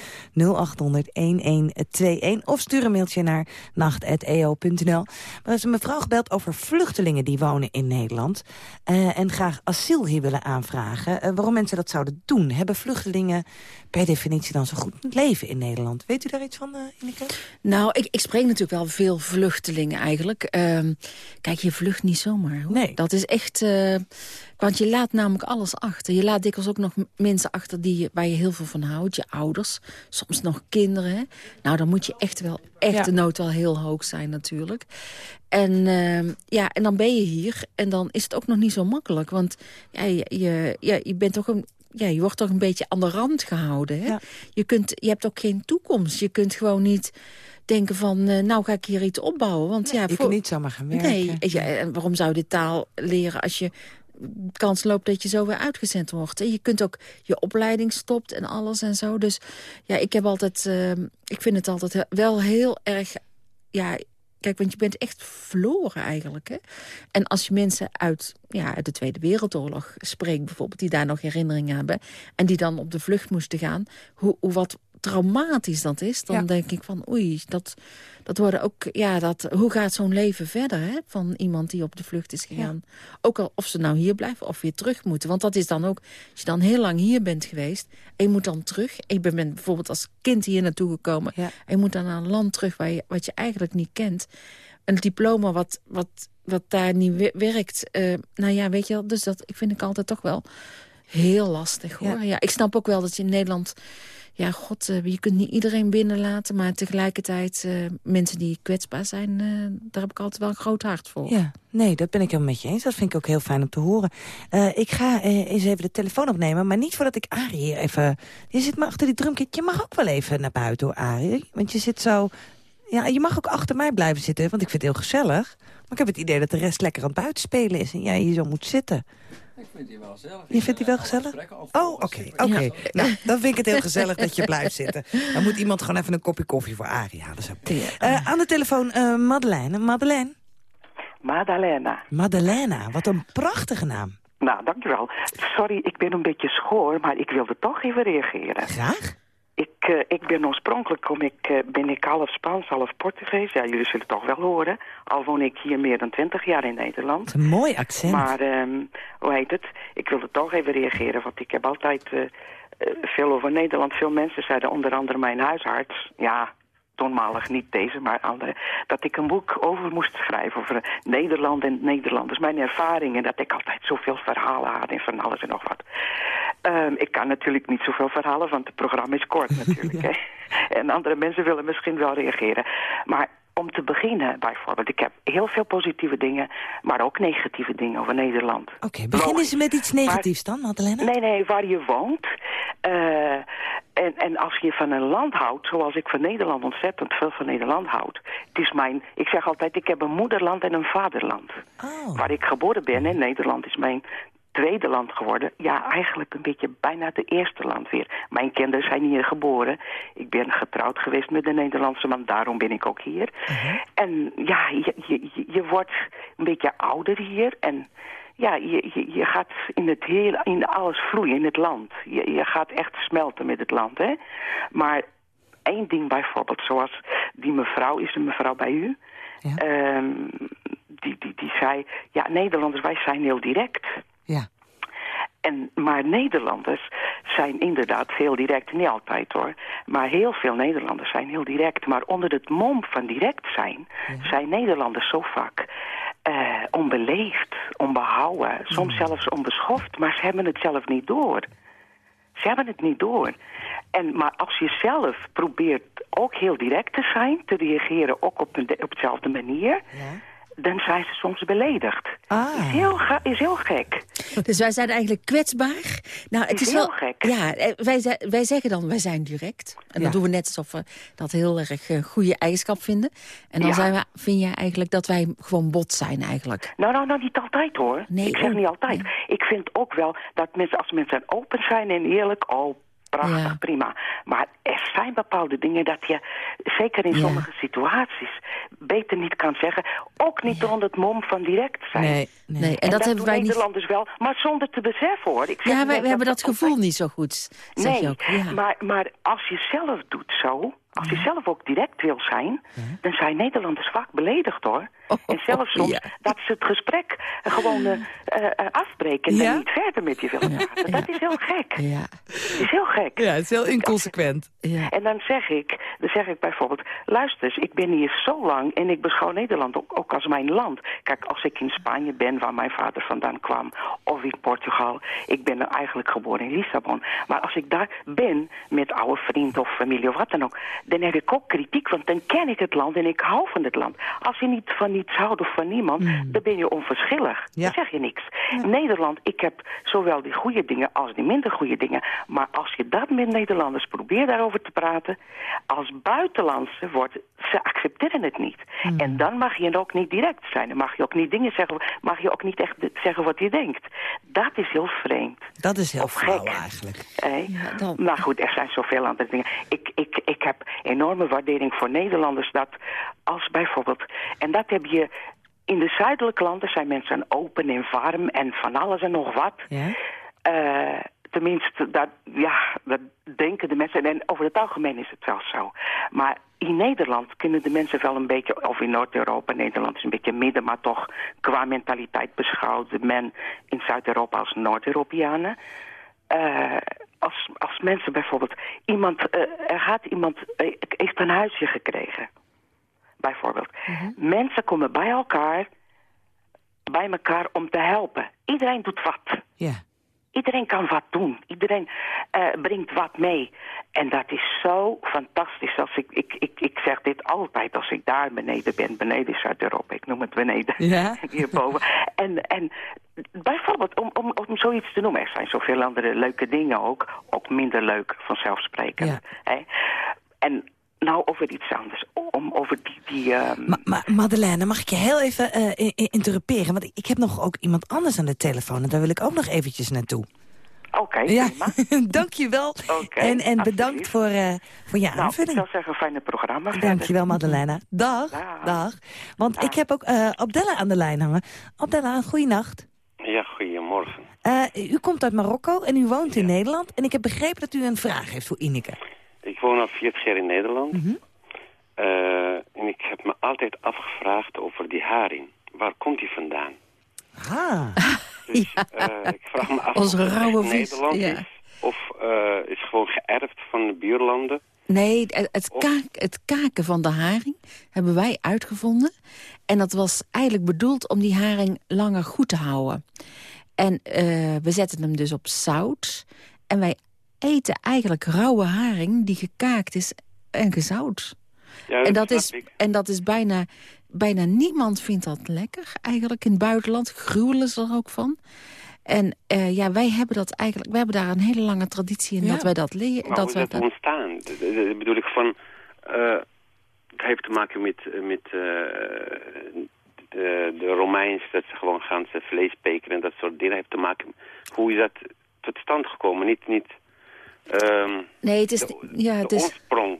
Of stuur een mailtje naar nacht.eo.nl. Maar er is een mevrouw gebeld over vluchtelingen die wonen in Nederland. Uh, en graag asiel hier willen aanvragen. Uh, waarom mensen dat zouden doen? Hebben vluchtelingen per definitie dan zo goed leven in Nederland? Weet u daar iets van, uh, Ineke? Nou, ik, ik spreek natuurlijk wel veel vluchtelingen eigenlijk. Uh, kijk, je vlucht niet zomaar. Hoor. Nee. Dat is echt... Uh, want je laat namelijk alles achter. Je laat dikwijls ook nog mensen achter die, waar je heel veel van houdt. Je ouders, soms nog kinderen. Hè? Nou, dan moet je echt wel, echt ja. de nood wel heel hoog zijn natuurlijk. En, uh, ja, en dan ben je hier en dan is het ook nog niet zo makkelijk. Want ja, je, je, ja, je bent toch een, ja, je wordt toch een beetje aan de rand gehouden. Hè? Ja. Je, kunt, je hebt ook geen toekomst. Je kunt gewoon niet denken van, uh, nou ga ik hier iets opbouwen. Want, nee, ja, je voor... kunt niet zomaar gaan werken. Nee, ja, en waarom zou je de taal leren als je kans loopt dat je zo weer uitgezend wordt. En je kunt ook je opleiding stopt en alles en zo. Dus ja, ik heb altijd, uh, ik vind het altijd wel heel erg, ja, Kijk, want je bent echt verloren eigenlijk. Hè? En als je mensen uit, ja, uit de Tweede Wereldoorlog spreekt bijvoorbeeld... die daar nog herinneringen hebben... en die dan op de vlucht moesten gaan... hoe, hoe wat traumatisch dat is, dan ja. denk ik van oei, dat, dat worden ook, ja, dat, hoe gaat zo'n leven verder hè, van iemand die op de vlucht is gegaan? Ja. Ook al of ze nou hier blijven of weer terug moeten. Want dat is dan ook, als je dan heel lang hier bent geweest en je moet dan terug. Ik ben bijvoorbeeld als kind hier naartoe gekomen ja. en je moet dan naar een land terug waar je, wat je eigenlijk niet kent. Een diploma wat, wat wat daar niet werkt. Uh, nou ja, weet je wel, dus dat ik vind ik altijd toch wel heel lastig hoor. Ja. ja. ik snap ook wel dat je in Nederland ja, god, eh, je kunt niet iedereen binnenlaten... maar tegelijkertijd uh, mensen die kwetsbaar zijn... Uh, daar heb ik altijd wel een groot hart voor. Ja, nee, dat ben ik helemaal met je eens. Dat vind ik ook heel fijn om te horen. ik ga eens even de telefoon opnemen, maar niet voordat ik Arie hier even... Je zit maar achter die drumkit. Je mag ook wel even naar buiten, hoor, Arie. Want je zit zo... Ja, je mag ook achter mij blijven zitten, want ik vind het heel gezellig. Maar ik heb het idee dat de rest lekker aan het buiten spelen is... en jij hier zo moet zitten. Ik vind die wel gezellig. Je vindt die wel gezellig? Oh, oké. oké. Nou, dan vind ik het heel gezellig dat je blijft zitten. Dan moet iemand gewoon even een kopje koffie voor Arie halen. Zo. Uh, aan de telefoon uh, Madeleine. Madeleine? Madalena. Madalena, wat een prachtige naam. Nou, dankjewel. Sorry, ik ben een beetje schoor, maar ik wilde toch even reageren. Graag? Ik, uh, ik ben oorspronkelijk kom ik, uh, ben ik half Spaans, half Portugees. Ja, jullie zullen het toch wel horen. Al woon ik hier meer dan twintig jaar in Nederland. Een mooi accent. Maar, um, hoe heet het? Ik wilde toch even reageren, want ik heb altijd uh, veel over Nederland. Veel mensen zeiden, onder andere mijn huisarts... Ja, toenmalig niet deze, maar andere... dat ik een boek over moest schrijven over Nederland en Nederlanders. Mijn ervaringen, dat ik altijd zoveel verhalen had en van alles en nog wat. Um, ik kan natuurlijk niet zoveel verhalen, want het programma is kort natuurlijk. hè? En andere mensen willen misschien wel reageren. Maar om te beginnen bijvoorbeeld, ik heb heel veel positieve dingen, maar ook negatieve dingen over Nederland. Oké, okay, beginnen ze met iets negatiefs dan, Madeleine? Nee, nee, waar je woont. Uh, en, en als je van een land houdt, zoals ik van Nederland ontzettend veel van Nederland houd. Het is mijn, ik zeg altijd, ik heb een moederland en een vaderland. Oh. Waar ik geboren ben en Nederland is mijn tweede land geworden. Ja, eigenlijk een beetje bijna de eerste land weer. Mijn kinderen zijn hier geboren. Ik ben getrouwd geweest met een Nederlandse man, daarom ben ik ook hier. Uh-huh. En ja, je, je, je wordt een beetje ouder hier en ja, je, je, je, gaat in, het hele, in alles vloeien in het land. Je, je gaat echt smelten met het land, hè. Maar één ding bijvoorbeeld, zoals die mevrouw, is een mevrouw bij u... Ja. Um, die, die, die zei, ja, Nederlanders, wij zijn heel direct. Ja. En, maar Nederlanders zijn inderdaad heel direct, niet altijd hoor. Maar heel veel Nederlanders zijn heel direct. Maar onder het mom van direct zijn, zijn Nederlanders zo vaak uh, onbeleefd, onbehouden. Soms zelfs onbeschoft, maar ze hebben het zelf niet door. Ze hebben het niet door. En, maar als je zelf probeert ook heel direct te zijn, te reageren ook op, een, op dezelfde manier... Ja dan zijn ze soms beledigd. Ah. Is, heel is heel gek. Dus wij zijn eigenlijk kwetsbaar. Nou, het is, is heel wel, gek. Ja, eh, wij, wij zeggen dan, wij zijn direct. En dan doen we net alsof we dat heel erg uh, goede eigenschap vinden. En dan zijn we, vind jij eigenlijk dat wij gewoon bot zijn eigenlijk? Nou, nou, nou niet altijd hoor. Nee, ik zeg oh, niet altijd. Ik vind ook wel dat mensen, als mensen open zijn en eerlijk... Oh, prachtig, prima. Maar er zijn bepaalde dingen dat je, zeker in sommige situaties, beter niet kan zeggen. Ook niet onder het mom van direct zijn. Nee, nee. En, dat, hebben wij Nederlanders wel, maar zonder te beseffen hoor. Ik zeg ja, wij, we hebben dat gevoel niet zo goed, zeg nee, je ook. Ja. Maar, maar als je zelf doet zo, als je zelf ook direct wil zijn, dan zijn Nederlanders vaak beledigd hoor. En zelfs soms dat ze het gesprek gewoon uh, uh, afbreken en niet verder met je willen praten. Dat is heel gek. Ja. Het is heel gek. Ja, het is heel inconsequent. Ja. En dan zeg ik, dan zeg ik bijvoorbeeld, luister eens, ik ben hier zo lang en ik beschouw Nederland ook, ook als mijn land. Kijk, als ik in Spanje ben, waar mijn vader vandaan kwam, of in Portugal, ik ben eigenlijk geboren in Lissabon. Maar als ik daar ben met oude vrienden of familie of wat dan ook, dan heb ik ook kritiek, want dan ken ik het land en ik hou van het land. Als je niet van niets houdt of van niemand, mm. dan ben je onverschillig. Dan zeg je niks. Nederland, ik heb zowel die goede dingen als die minder goede dingen. Maar als je dat met Nederlanders probeert daarover te praten, als buitenlandse wordt, ze accepteren het niet. Mm. En dan mag je ook niet direct zijn. Dan mag je ook niet dingen zeggen, mag je ook niet echt zeggen wat je denkt. Dat is heel vreemd. Dat is heel gek eigenlijk. Ja, dan... Maar goed, er zijn zoveel andere dingen. Ik, ik, ik heb enorme waardering voor Nederlanders dat als bijvoorbeeld... En dat heb je... In de zuidelijke landen zijn mensen open en warm en van alles en nog wat. Ja? Uh, tenminste, dat, ja, dat denken de mensen. En over het algemeen is het zelfs zo. Maar in Nederland kunnen de mensen wel een beetje... of in Noord-Europa, Nederland is een beetje midden... maar toch qua mentaliteit beschouwt men in Zuid-Europa als Noord-Europeanen. Uh, als, als mensen bijvoorbeeld... iemand, uh, er gaat iemand... Heeft een huisje gekregen bijvoorbeeld. Mhm. Mensen komen bij elkaar bij elkaar om te helpen. Iedereen doet wat. Iedereen kan wat doen. Iedereen uh, brengt wat mee. En dat is zo fantastisch. Als ik, ik, ik, ik zeg dit altijd als ik daar beneden ben. Beneden is Zuid-Europa. Ik noem het beneden. Ja. Hierboven. En, en bijvoorbeeld, om, om, om zoiets te noemen. Er zijn zoveel andere leuke dingen ook. Ook minder leuk vanzelfsprekend. Ja. Hè? En nou, over iets anders. Om, over die... die uh... ma ma Madeleine, mag ik je heel even uh, interruperen? Want ik heb nog ook iemand anders aan de telefoon... en daar wil ik ook nog eventjes naartoe. Oké, okay, ja. Dank je wel. Okay, en, en bedankt voor, uh, voor je nou, aanvulling. ik zou zeggen, fijne programma. Dank je wel, Madeleine. Dag, dag. Want dag. ik heb ook uh, Abdella aan de lijn hangen. Abdella, een goede nacht. Ja, goedemorgen. Uh, u komt uit Marokko en u woont in Nederland. En ik heb begrepen dat u een vraag heeft voor Ineke. Ik woon al 40 jaar in Nederland. Mm -hmm. uh, en ik heb me altijd afgevraagd over die haring. Waar komt die vandaan? Ah. Dus, ja. uh, ik vraag me af Onze of het rauwe Nederland vis, ja. is. Of uh, is gewoon geërfd van de buurlanden. Nee, het, kaak, het kaken van de haring hebben wij uitgevonden. En dat was eigenlijk bedoeld om die haring langer goed te houden. En uh, we zetten hem dus op zout. En wij eten eigenlijk rauwe haring die gekaakt is en gezout. Ja, en, dat is, ik. en dat is bijna, bijna niemand vindt dat lekker eigenlijk in het buitenland. Gruwelen ze er ook van. En uh, ja, wij hebben dat eigenlijk, we hebben daar een hele lange traditie in Ja. dat wij dat leren. Maar dat hoe wij is dat ontstaan? Dat- bedoel ik van... eh, het heeft te maken met, met eh, de, de Romeins, dat ze gewoon gaan ze vlees pekeren en dat soort dingen. heeft te maken... Hoe is dat tot stand gekomen? Niet... niet ehm, Nee, het is, de, ja, de het is, oorsprong.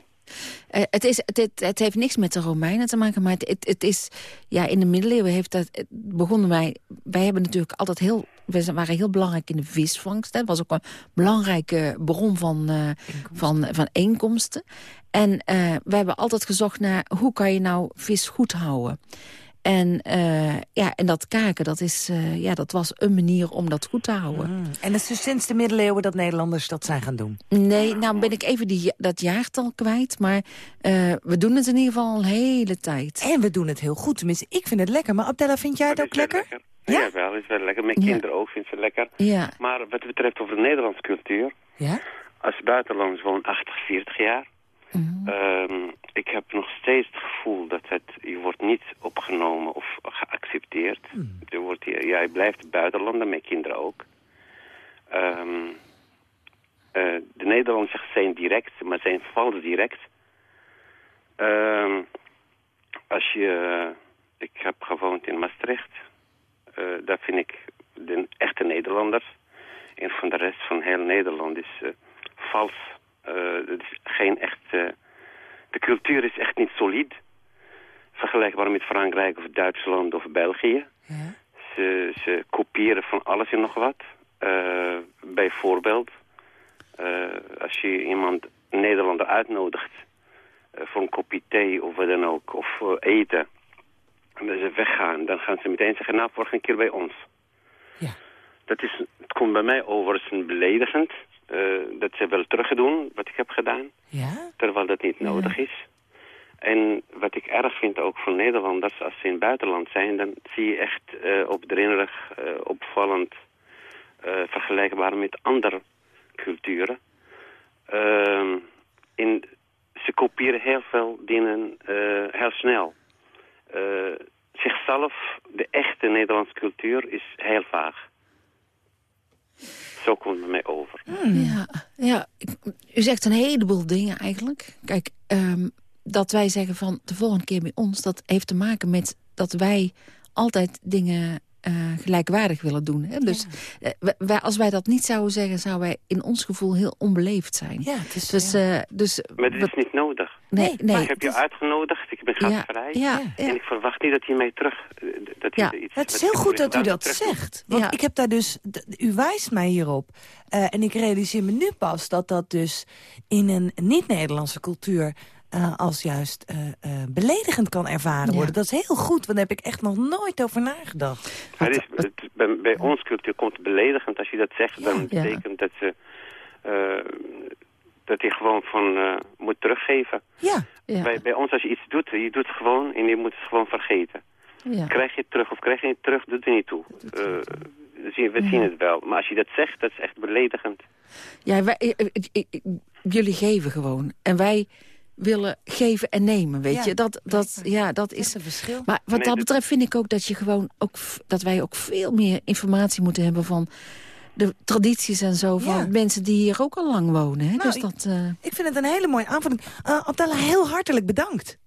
Eh, het, is, het, het, heeft niks met de Romeinen te maken, maar het, het, het is... Ja, in de middeleeuwen heeft dat, begonnen wij... Wij hebben natuurlijk altijd heel... We waren heel belangrijk in de visvangst. Het was ook een belangrijke bron van, eh, van, van inkomsten. En eh, we hebben altijd gezocht naar... hoe kan je nou vis goed houden? En, eh, ja, en dat kaken, dat, is, eh, ja, dat was een manier om dat goed te houden. Mm. En het is dus sinds de middeleeuwen dat Nederlanders dat zijn gaan doen. Nee, nou ben ik even die, dat jaartal kwijt. Maar eh, we doen het in ieder geval al een hele tijd. En we doen het heel goed. Tenminste, ik vind het lekker. Maar Abdella, vind jij het Dat ook lekker? Ja, Ja? wel, is wel lekker. Mijn Ja. kinderen ook vinden ze lekker. Ja, Maar wat betreft over de Nederlandse cultuur... Ja? Als buitenlands woon 80, 40 jaar. Mhm. Ehm, ik heb nog steeds het gevoel dat het, je wordt niet opgenomen of geaccepteerd. Er wordt, hier- jij blijft buitenlander, mijn kinderen ook. Ehm, eh, de Nederlanders zijn direct, maar zijn vals direct. Ehm, als je, ik heb gewoond in Maastricht. Eh, daar vind ik de echte Nederlanders. En van de rest van heel Nederland is eh, vals. Het is geen echt... de cultuur is echt niet solide. Vergelijkbaar met Frankrijk of Duitsland of België. Ja. Ze, ze kopiëren van alles en nog wat. Eh, bijvoorbeeld, eh, als je iemand, een Nederlander uitnodigt... eh, voor een kopje thee of wat dan ook, of voor eten... en ze weggaan, dan gaan ze meteen zeggen... nou, volgende keer bij ons. Ja. Dat is, het komt bij mij over als een beledigend. eh, dat ze wel terugdoen wat ik heb gedaan Ja? terwijl dat niet nodig is. En wat ik erg vind ook van Nederlanders, als ze in het buitenland zijn, dan zie je echt eh opdringerig, eh, opvallend, vergelijkbaar met andere culturen. Ehm, in, ze kopiëren heel veel dingen heel snel. Zichzelf, de echte Nederlandse cultuur, is heel vaag. Zo komt het mij over. ja, ja. ik- U zegt een heleboel dingen eigenlijk. Kijk, ehm, dat wij zeggen van de volgende keer bij ons... dat heeft te maken met dat wij altijd dingen eh, gelijkwaardig willen doen. Hè? Dus eh, wij- wij- als wij dat niet zouden zeggen... zouden wij in ons gevoel heel onbeleefd zijn. Ja, het is... Dus, ja. eh, dus Maar dit wat- is niet nodig. nee, nee, nee, ik heb je is- uitgenodigd, ik ben gastvrij. ja, Ja. ja. En ik verwacht niet dat je mij terug... Dat je Ja. iets Het is heel goed dat u dat zegt. Want Ja. ik heb daar dus... U wijst mij hierop. Eh, en ik realiseer me nu pas dat dat dus in een niet-Nederlandse cultuur... eh, als juist eh, eh, beledigend kan ervaren Ja. worden. Dat is heel goed, want daar heb ik echt nog nooit over nagedacht. Het is, het, bij, bij ons cultuur komt het beledigend. Als je dat zegt, dan Ja. betekent dat ze... eh, dat je gewoon van eh, moet teruggeven. Ja, ja. Bij, bij ons, als je iets doet, je doet het gewoon en je moet het gewoon vergeten. Ja. Krijg je het terug of krijg je het terug, doet er niet toe. Uh, we zien het wel. Maar als je dat zegt, dat is echt beledigend. Ja, wij, jullie geven gewoon. En wij willen geven en nemen, weet je. Dat, dat, ja, dat is een verschil. Maar wat dat betreft vind ik ook dat, je gewoon ook, dat wij ook veel meer informatie moeten hebben van de tradities en zo van mensen die hier ook al lang wonen. Hè? Nou, dus dat, uh... ik, vind het een hele mooie aanvulling. Uh, Abdallah, heel hartelijk bedankt.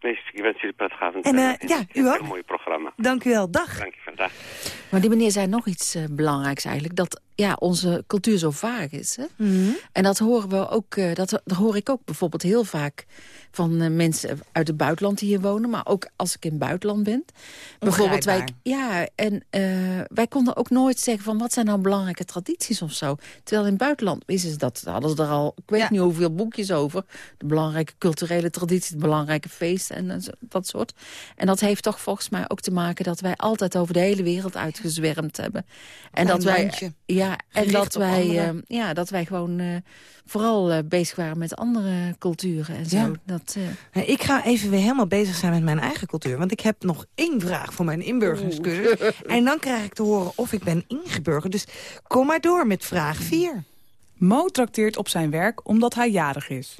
Ik wens jullie prettige avond. En, uh, ja, u ook. Een mooi programma. Dank u wel. Dag. Dank je vandaag. Maar die meneer zei nog iets belangrijks eigenlijk. Dat ja, onze cultuur zo vaag is. Hè? Mhm. En dat horen we ook, dat, dat hoor ik ook bijvoorbeeld heel vaak van uh, mensen uit het buitenland die hier wonen. Maar ook als ik in het buitenland ben. Bijvoorbeeld wij, ja, en uh, wij konden ook nooit zeggen van wat zijn nou belangrijke tradities of zo. Terwijl in het buitenland wisten ze dat, hadden ze er al, ik weet niet hoeveel boekjes over. De belangrijke culturele tradities, de belangrijke feesten en, en dat soort. En dat heeft toch volgens mij ook te maken dat wij altijd over de hele wereld uitgezwermd hebben. En dat wij, ja, en dat wij, uh, ja, dat wij gewoon uh, vooral uh, bezig waren met andere culturen en zo. Ja. Dat, uh... Ik ga even weer helemaal bezig zijn met mijn eigen cultuur. Want ik heb nog één vraag voor mijn inburgeringscursus. en dan krijg ik te horen of ik ben ingeburgerd. Dus kom maar door met vraag 4. Mo trakteert op zijn werk omdat hij jarig is.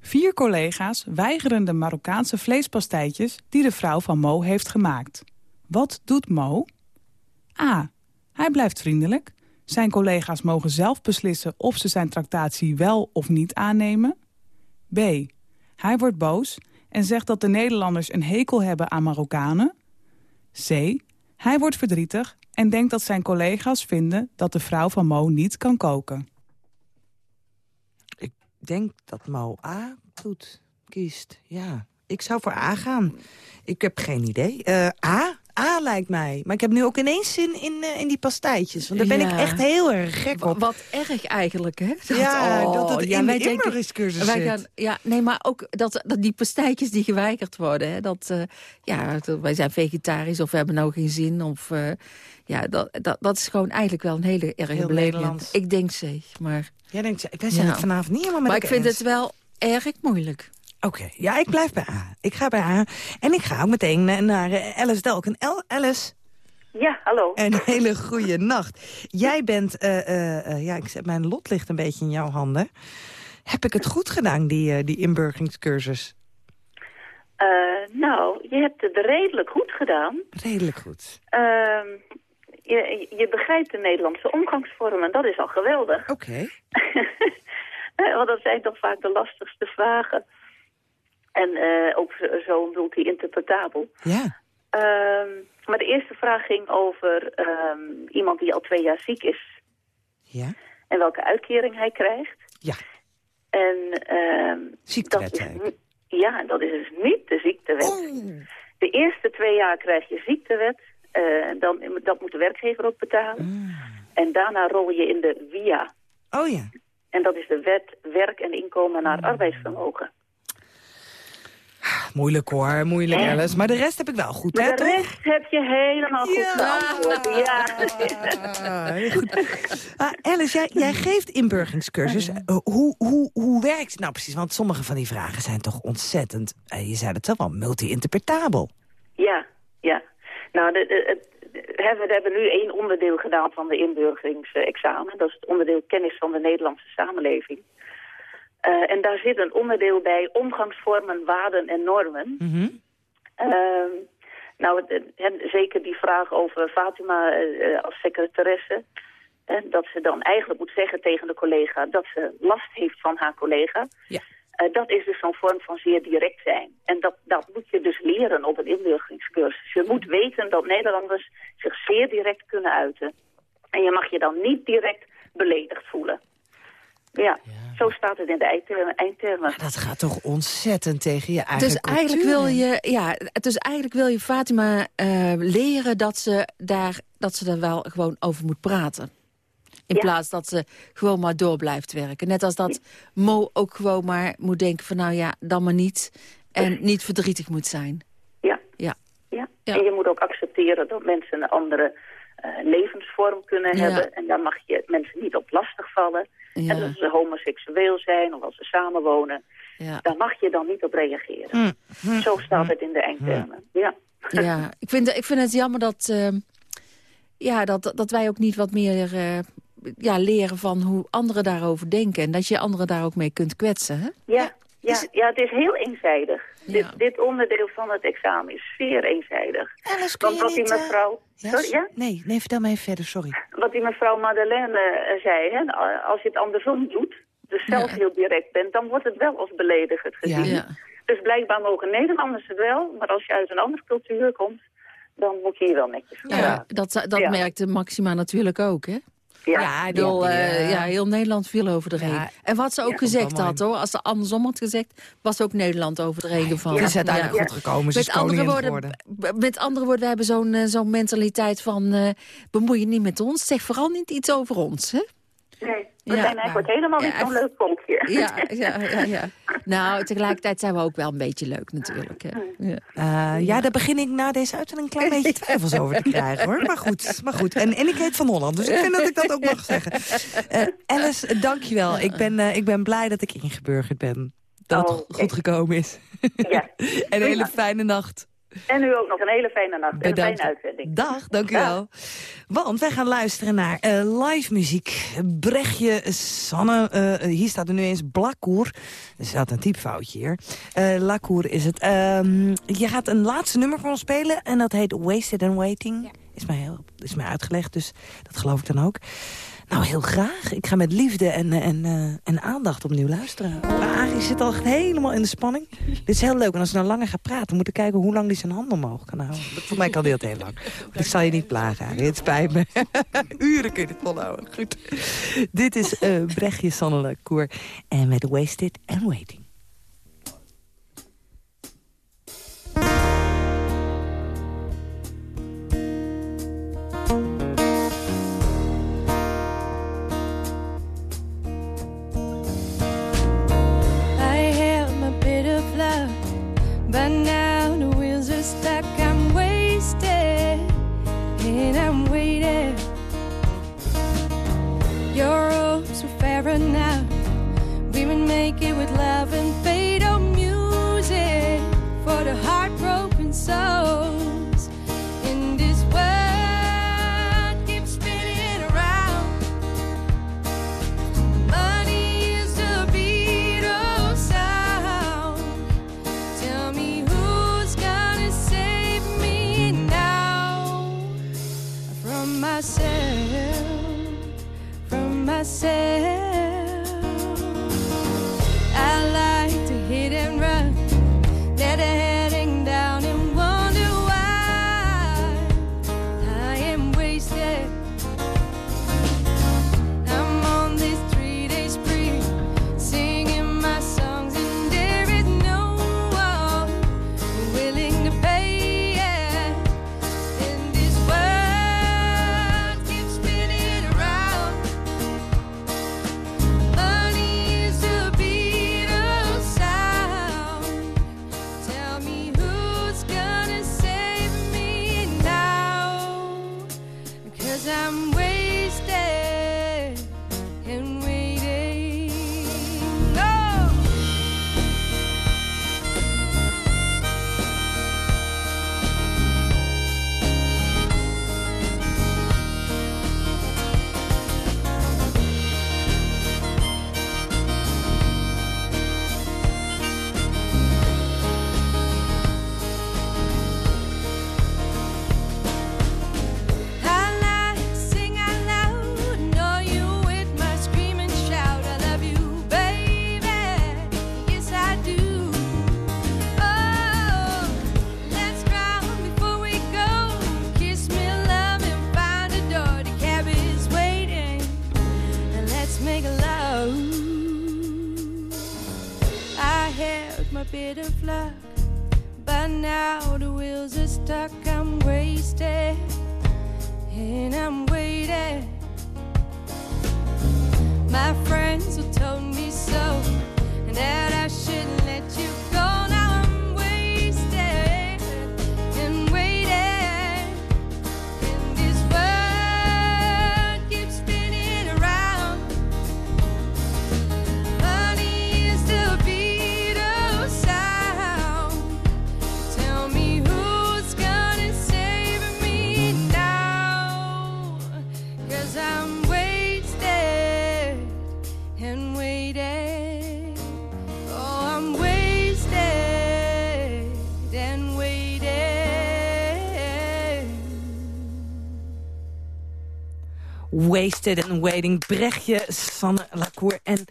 Vier collega's weigeren de Marokkaanse vleespastijtjes... die de vrouw van Mo heeft gemaakt. Wat doet Mo? A. Hij blijft vriendelijk. Zijn collega's mogen zelf beslissen of ze zijn tractatie wel of niet aannemen. B. Hij wordt boos en zegt dat de Nederlanders een hekel hebben aan Marokkanen. C. Hij wordt verdrietig en denkt dat zijn collega's vinden dat de vrouw van Mo niet kan koken. Ik denk dat Mo A doet, kiest. Ja, ik zou voor A gaan. Ik heb geen idee. Uh, A? A lijkt mij. Maar ik heb nu ook ineens zin in, uh, in die pastijtjes. Want daar ben ik echt heel erg gek op. Wat erg eigenlijk, hè? Dat, ja, oh, dat het ja, in de inburgeringscursus wij gaan, Ja, nee, maar ook dat, dat die pastijtjes die geweigerd worden. Hè, dat, uh, ja, wij zijn vegetarisch of we hebben nou geen zin. Of, uh, ja, dat, dat, dat is gewoon eigenlijk wel een hele erg beledigend. Ik denk zeg, maar... Jij denkt, wij ja. het vanavond niet helemaal met Maar ik vind het wel erg moeilijk. Oké, ja, ik blijf bij A. Ik ga bij A. En ik ga ook meteen naar uh, Alice Dalken. El Alice. Ja, hallo. Een hele goede nacht. Jij bent, uh, uh, ja, ik zet mijn lot ligt een beetje in jouw handen. Heb ik het goed gedaan, die, die inburgeringscursus? nou, je hebt het redelijk goed gedaan. Redelijk goed. Ehm, je, je begrijpt de Nederlandse omgangsvormen, dat is al geweldig. Oké. Want dat zijn toch vaak de lastigste vragen. En uh, ook zo multi-interpretabel. Ja. Um, maar de eerste vraag ging over um, iemand die al twee jaar ziek is. Ja. En welke uitkering hij krijgt. Ja. En um, ziektewet. Dat is, ja, dat is dus niet de ziektewet. Oh. De eerste twee jaar krijg je ziektewet. Uh, dan, dat moet de werkgever ook betalen. Mm. En daarna rol je in de WIA. Oh ja. En dat is de wet werk en inkomen naar mm. arbeidsvermogen. Moeilijk hoor, moeilijk Alice. Maar de rest heb ik wel goed, hè, de toch? rest heb je helemaal goed geantwoord. Ja. Ah, goed. Ah, Alice, jij, jij geeft inburgingscursus. Uh, hoe, hoe, hoe werkt het nou precies? Want sommige van die vragen zijn toch ontzettend... Uh, je zei het wel, multi-interpretabel. Ja, ja. Nou, de, de, we hebben nu één onderdeel gedaan van de inburgeringsexamen. Dat is het onderdeel kennis van de Nederlandse samenleving. Uh, en daar zit een onderdeel bij omgangsvormen, waarden en normen. Mm -hmm. uh, nou, zeker die vraag over Fatima uh, als secretaresse. dat ze dan eigenlijk moet zeggen tegen de collega dat ze last heeft van haar collega. Ja. dat is dus zo'n vorm van zeer direct zijn. En dat, dat moet je dus leren op een inburgeringscursus. Je moet weten dat Nederlanders zich zeer direct kunnen uiten. En je mag je dan niet direct beledigd voelen. Ja, zo staat het in de eindtermen. eindtermen. dat gaat toch ontzettend tegen je eigen dus eigenlijk wil je, ja, Dus eigenlijk wil je Fatima uh, leren dat ze, daar, dat ze er wel gewoon over moet praten. In plaats dat ze gewoon maar door blijft werken. Net als dat Mo ook gewoon maar moet denken van nou ja, dan maar niet. En niet verdrietig moet zijn. Ja. Ja. ja. En je moet ook accepteren dat mensen een andere uh, levensvorm kunnen hebben. En daar mag je mensen niet op lastig vallen. En als ze homoseksueel zijn of als ze samenwonen, ja. daar mag je dan niet op reageren. Mm. Zo staat het in de eindtermen. Ja. Ja, ik vind, ik vind het jammer dat, ehm, ja, dat, dat wij ook niet wat meer uh, ja, leren van hoe anderen daarover denken. En dat je anderen daar ook mee kunt kwetsen, hè? Ja, ja, ja het is heel eenzijdig. Dit, dit, onderdeel van het examen is zeer eenzijdig. Alice, Want wat die mevrouw... sorry, ja? Nee, nee, vertel mij even verder, sorry. Wat die mevrouw Madeleine zei, hè, als je het andersom doet, dus zelf heel direct bent, dan wordt het wel als beledigend gezien. Ja. Dus blijkbaar mogen Nederlanders het wel, maar als je uit een andere cultuur komt, dan moet je hier wel netjes Ja, dat, dat merkte Maxima natuurlijk ook, hè? Ja, ja, heel, uh, ja, heel Nederland viel over de regen. en wat ze ook gezegd had, hoor, als ze andersom had gezegd... was ook Nederland over de regen gevallen. Het is uiteindelijk goed gekomen, ze met andere woorden, Met andere woorden, we hebben zo'n uh, zo'n mentaliteit van... Uh, bemoei je niet met ons, zeg vooral niet iets over ons, hè? Nee, we zijn eigenlijk helemaal niet zo'n leuk volkje. Ja, ja, ja, ja. Nou, tegelijkertijd zijn we ook wel een beetje leuk natuurlijk. Hè. Ja. Uh, ja, daar begin ik na deze uitzending een klein beetje twijfels over te krijgen, hoor. Maar goed, maar goed. En, en ik heet Van Holland, dus ik vind dat ik dat ook mag zeggen. Uh, Alice, dankjewel. Ik ben, uh, ik ben blij dat ik ingeburgerd ben. Dat het oh, goed gekomen is. Ja. en een hele fijne nacht. En u ook nog een hele fijne nacht en een fijne uitzending. Dag, dank u wel. Want wij gaan luisteren naar uh, live muziek. Brechtje, Sanne, uh, hier staat er nu eens Blakoer. Er staat een typfoutje hier. Uh, Lacour is het. Um, je gaat een laatste nummer van ons spelen en dat heet Wasted and Waiting. Ja. Is, mij heel, is mij uitgelegd, dus dat geloof ik dan ook. Nou, heel graag. Ik ga met liefde en, en, uh, en aandacht opnieuw luisteren. Maar Arie zit al helemaal in de spanning. Dit is heel leuk. En als we nou langer gaan praten, moeten we kijken hoe lang hij zijn handen omhoog kan houden. Voor mij kan dat heel lang. ik zal je niet plagen, Arie. Het spijt me. Uren kun je dit volhouden. Goed. Dit is uh, Brechtje Sannele Koer. En met Wasted and Waiting. Wasted and Waiting. Brechtje, Sanne Lacour en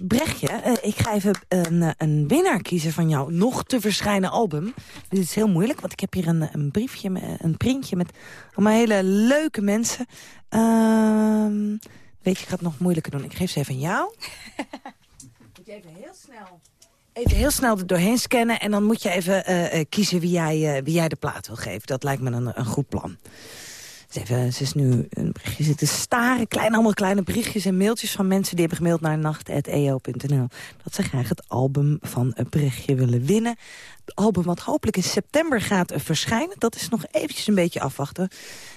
Brechtje. Uh, ik ga even een, een winnaar kiezen van jouw nog te verschijnen album. Dit is heel moeilijk, want ik heb hier een, een briefje, een printje met allemaal hele leuke mensen. Uh, weet je, ik ga het nog moeilijker doen. Ik geef ze even aan jou. Moet je even heel snel... Even heel snel er doorheen scannen en dan moet je even uh, kiezen wie jij, wie jij de plaat wil geven. Dat lijkt me een, een goed plan. Even, ze is nu een berichtje zitten staren. Klein, allemaal kleine berichtjes en mailtjes van mensen... die hebben gemaild naar nacht.eo.nl. Dat ze graag het album van een berichtje willen winnen. Het album wat hopelijk in september gaat verschijnen. Dat is nog eventjes een beetje afwachten.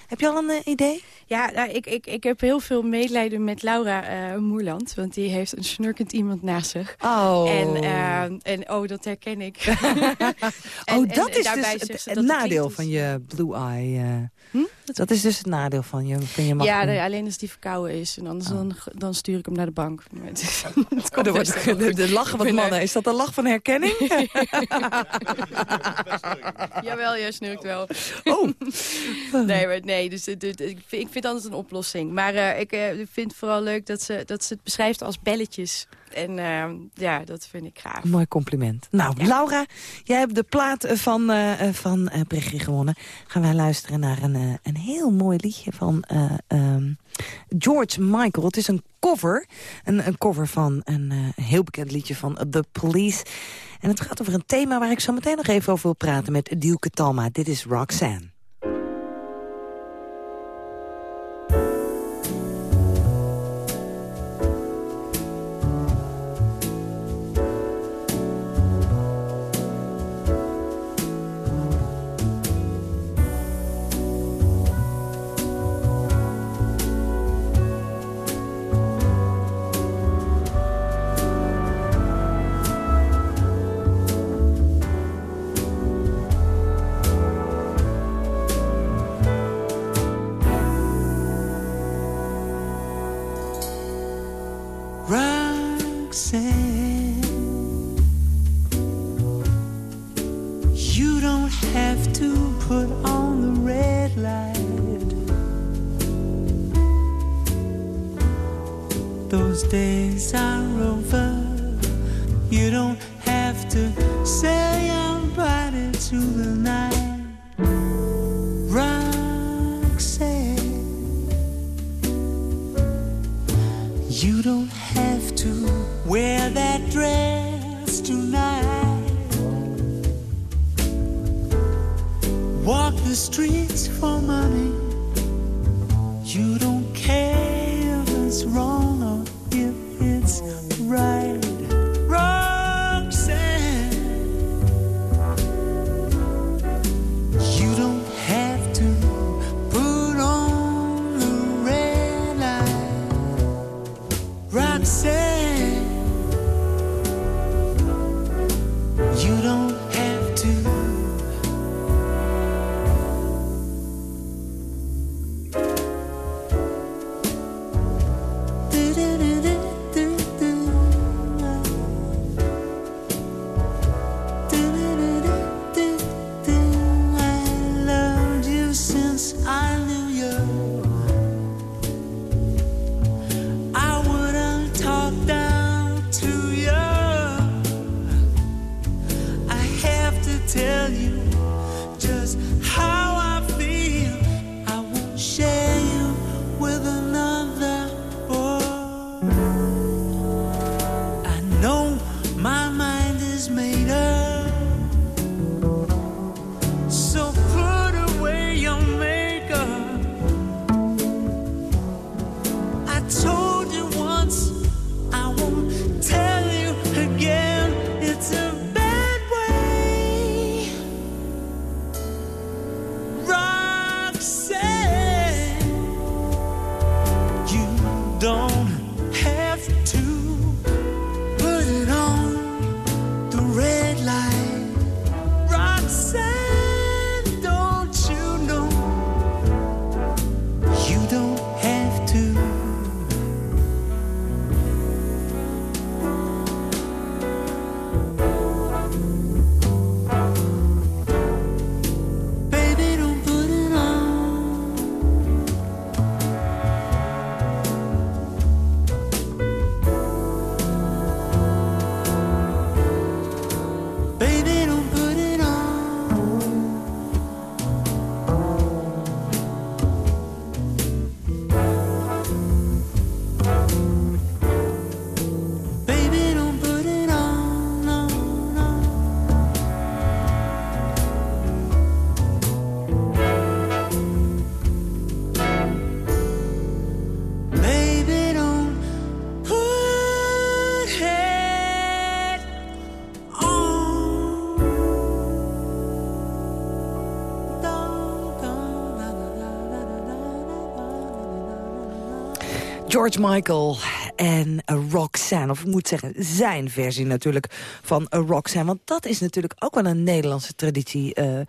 Heb je al een uh, idee? Ja, nou, ik, ik, ik heb heel veel medelijden met Laura uh, Moerland. Want die heeft een snurkend iemand naast zich. Oh. En, uh, en oh, dat herken ik. en, oh, dat en, is dus het, het nadeel van je blue eye. Hm? Dat is dus het nadeel van je, van je Ja, nee, alleen als die verkouden is. En anders oh. dan, dan stuur ik hem naar de bank. Het, het komt de, de, de lachen van mannen. Is dat een lach van herkenning? Jawel, jij snurkt wel. Oh. nee, maar, nee dus, ik, vind, ik vind altijd een oplossing. Maar uh, ik uh, vind vooral leuk dat ze, dat ze het beschrijft als belletjes. En uh, ja, dat vind ik graag. Mooi compliment. Nou, ja. Laura, jij hebt de plaat van, uh, van uh, gewonnen. Gaan wij luisteren naar een, een heel mooi liedje van um, George Michael. Het is een cover. Een, een cover van een heel bekend liedje van The Police. En het gaat over een thema waar ik zo meteen nog even over wil praten met Dielke Talma. Dit is Roxanne. You don't have to put on the red light. Those days are over. is made of George Michael en Roxanne. Of ik moet zeggen, zijn versie natuurlijk van Roxanne. Want dat is natuurlijk ook wel een Nederlandse traditie, uh,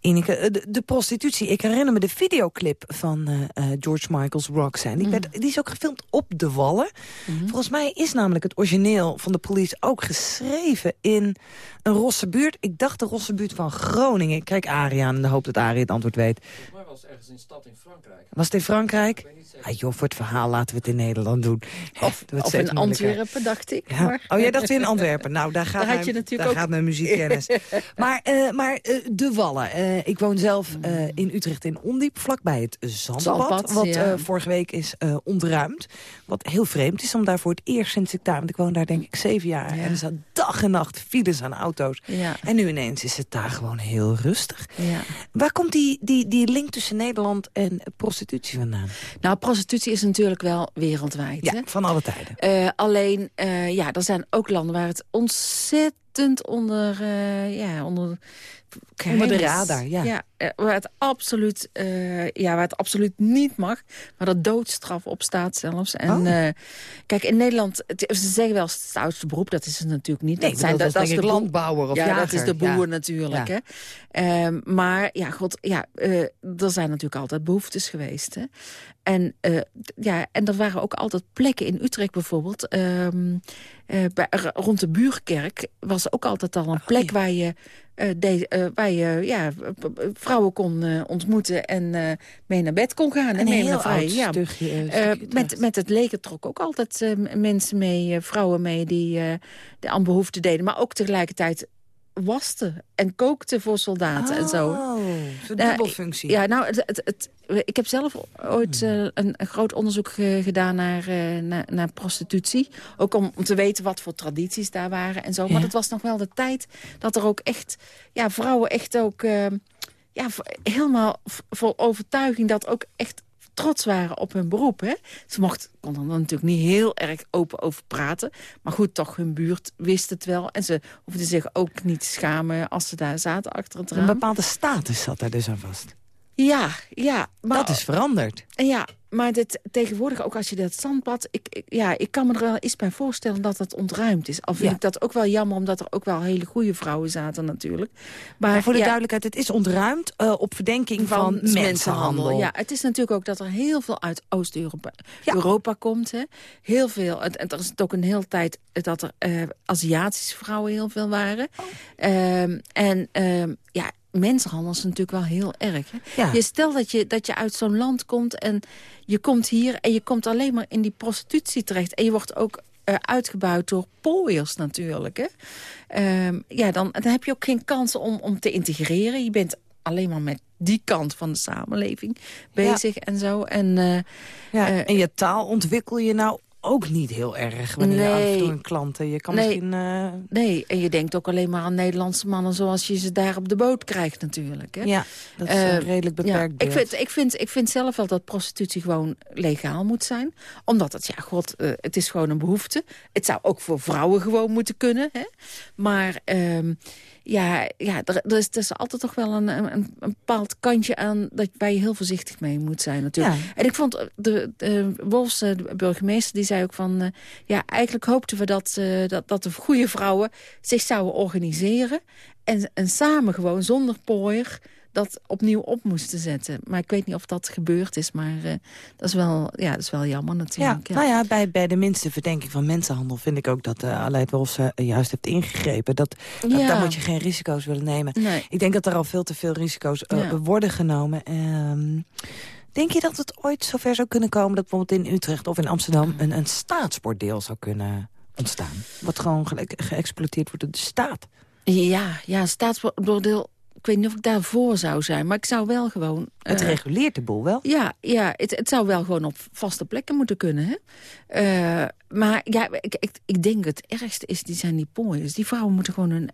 Ineke. De, de, prostitutie. Ik herinner me de videoclip van uh, George Michael's Roxanne. Die, werd, die, is ook gefilmd op de Wallen. Mhm. Volgens mij is namelijk het origineel van de police ook geschreven in een rosse buurt. Ik dacht de rosse buurt van Groningen. Ik kijk Arie aan de hoop dat Arie het antwoord weet. Ergens in stad in Frankrijk. Was het in Frankrijk? Ah, joh, voor het verhaal laten we het in Nederland doen. Of, of in Antwerpen, dacht ik. Ja. Oh, jij dacht in Antwerpen. Nou, daar gaat, daar mijn, daar ook... gaat mijn muziekkennis. maar uh, maar uh, de Wallen. Uh, ik woon zelf in Utrecht in Ondiep, vlakbij het Zandbad. Zandbad wat ja. vorige week is ontruimd. Wat heel vreemd is om daar voor het eerst sinds ik daar... want ik woon daar denk ik zeven jaar. Ja. En er zat dag en nacht files aan auto's. Ja. En nu ineens is het daar gewoon heel rustig. Waar komt die, die, die link tussen Nederland en prostitutie vandaan? Nou, prostitutie is natuurlijk wel wereldwijd. Ja, hè? van alle tijden. Uh, alleen, uh, ja, er zijn ook landen waar het ontzettend onder, uh, ja, onder Onder de radar, ja. ja eh, waar, het absoluut, uh, ja, waar het absoluut niet mag. Waar de doodstraf op staat zelfs. En, oh. uh, kijk, in Nederland, het, ze zeggen wel het oudste beroep. Dat is het natuurlijk niet. Nee, dat, zijn, dat, dat, is de landbouwer of Ja, dat is de boer natuurlijk. Ja. Hè. Um, maar ja, god, ja, er zijn natuurlijk altijd behoeftes geweest. Hè. En, ja, en er waren ook altijd plekken in Utrecht bijvoorbeeld. Uh, bij, rond de Buurkerk was ook altijd al een oh, plek waar je uh, de, uh, waar je ja, vrouwen kon uh, ontmoeten en mee naar bed kon gaan. en mee naar vrij. Ja. Stukje, met, met het leger trok ook altijd mensen mee, vrouwen mee die de aan behoefte deden. Maar ook tegelijkertijd waste en kookte voor soldaten en zo. Oh, zo'n dubbelfunctie. Ja, nou, het, het, het, ik heb zelf ooit uh, een, een, groot onderzoek gedaan naar, uh, naar, naar, prostitutie. Ook om, om te weten wat voor tradities daar waren en zo. Maar het was nog wel de tijd dat er ook echt... Ja, vrouwen echt ook... Ja, helemaal vol overtuiging dat ook echt trots waren op hun beroep. Hè? Ze mocht, kon er natuurlijk niet heel erg open over praten. Maar goed, toch, hun buurt wist het wel. En ze hoefden zich ook niet te schamen als ze daar zaten achter het raam. Een bepaalde status zat daar dus aan vast. Ja, ja. Maar, dat is veranderd. Ja, maar dit, tegenwoordig, ook als je dat zandpad... Ik, ja, ik kan me er wel eens bij voorstellen dat dat ontruimd is. Al vind ik dat ook wel jammer, omdat er ook wel hele goede vrouwen zaten natuurlijk. Maar, voor de duidelijkheid, het is ontruimd uh, op verdenking van, van mensenhandel. Ja, het is natuurlijk ook dat er heel veel uit Oost-Europa Europa komt. Hè. Heel veel. En er is ook een hele tijd dat er uh, Aziatische vrouwen heel veel waren. Oh. Um, en um, ja, mensenhandel is natuurlijk wel heel erg. Hè? Je stelt dat je, dat je uit zo'n land komt en je komt hier... en je komt alleen maar in die prostitutie terecht. En je wordt ook uh, uitgebuit door pooiers natuurlijk. Hè? Uh, ja, dan, dan heb je ook geen kans om, om te integreren. Je bent alleen maar met die kant van de samenleving bezig en zo. En, uh, ja, uh, en je taal ontwikkel je nou ook niet heel erg wanneer nee. je af en toe een klanten. Je kan nee. misschien... Uh... Nee, en je denkt ook alleen maar aan Nederlandse mannen... zoals je ze daar op de boot krijgt natuurlijk. Hè? Ja, dat is uh, redelijk beperkt ja. ik, vind, ik, vind, ik vind zelf wel dat prostitutie gewoon legaal moet zijn. Omdat het, ja, god, uh, het is gewoon een behoefte. Het zou ook voor vrouwen gewoon moeten kunnen. Hè? Maar... Uh, ja, ja er, er, is, er is altijd toch wel een, een, een bepaald kantje aan... Dat, waar je heel voorzichtig mee moet zijn natuurlijk. Ja. En ik vond de, de Wolfs, de burgemeester, die zei ook van... Uh, ja, eigenlijk hoopten we dat, uh, dat, dat de goede vrouwen zich zouden organiseren... En, en samen gewoon, zonder pooier dat opnieuw op moesten zetten. Maar ik weet niet of dat gebeurd is, maar uh, dat, is wel, ja, dat is wel jammer natuurlijk. Ja, Nou ja, bij, bij de minste verdenking van mensenhandel vind ik ook dat uh, Aleid Wolfs uh, juist heeft ingegrepen. Dat, dat ja. Daar moet je geen risico's willen nemen. Nee. Ik denk dat er al veel te veel risico's ja. worden genomen. Um, Denk je dat het ooit zover zou kunnen komen... dat bijvoorbeeld in Utrecht of in Amsterdam... een, een staatsbordeel zou kunnen ontstaan? Wat gewoon ge geëxploiteerd wordt door de staat. Ja, ja, staatsbordeel ik weet niet of ik daarvoor zou zijn, maar ik zou wel gewoon... Het uh, reguleert de boel wel? Ja, ja het, het, zou wel gewoon op vaste plekken moeten kunnen. Hè? Uh, maar ja, ik, ik, ik, denk het ergste is, die zijn die pooiers. Die vrouwen moeten gewoon hun,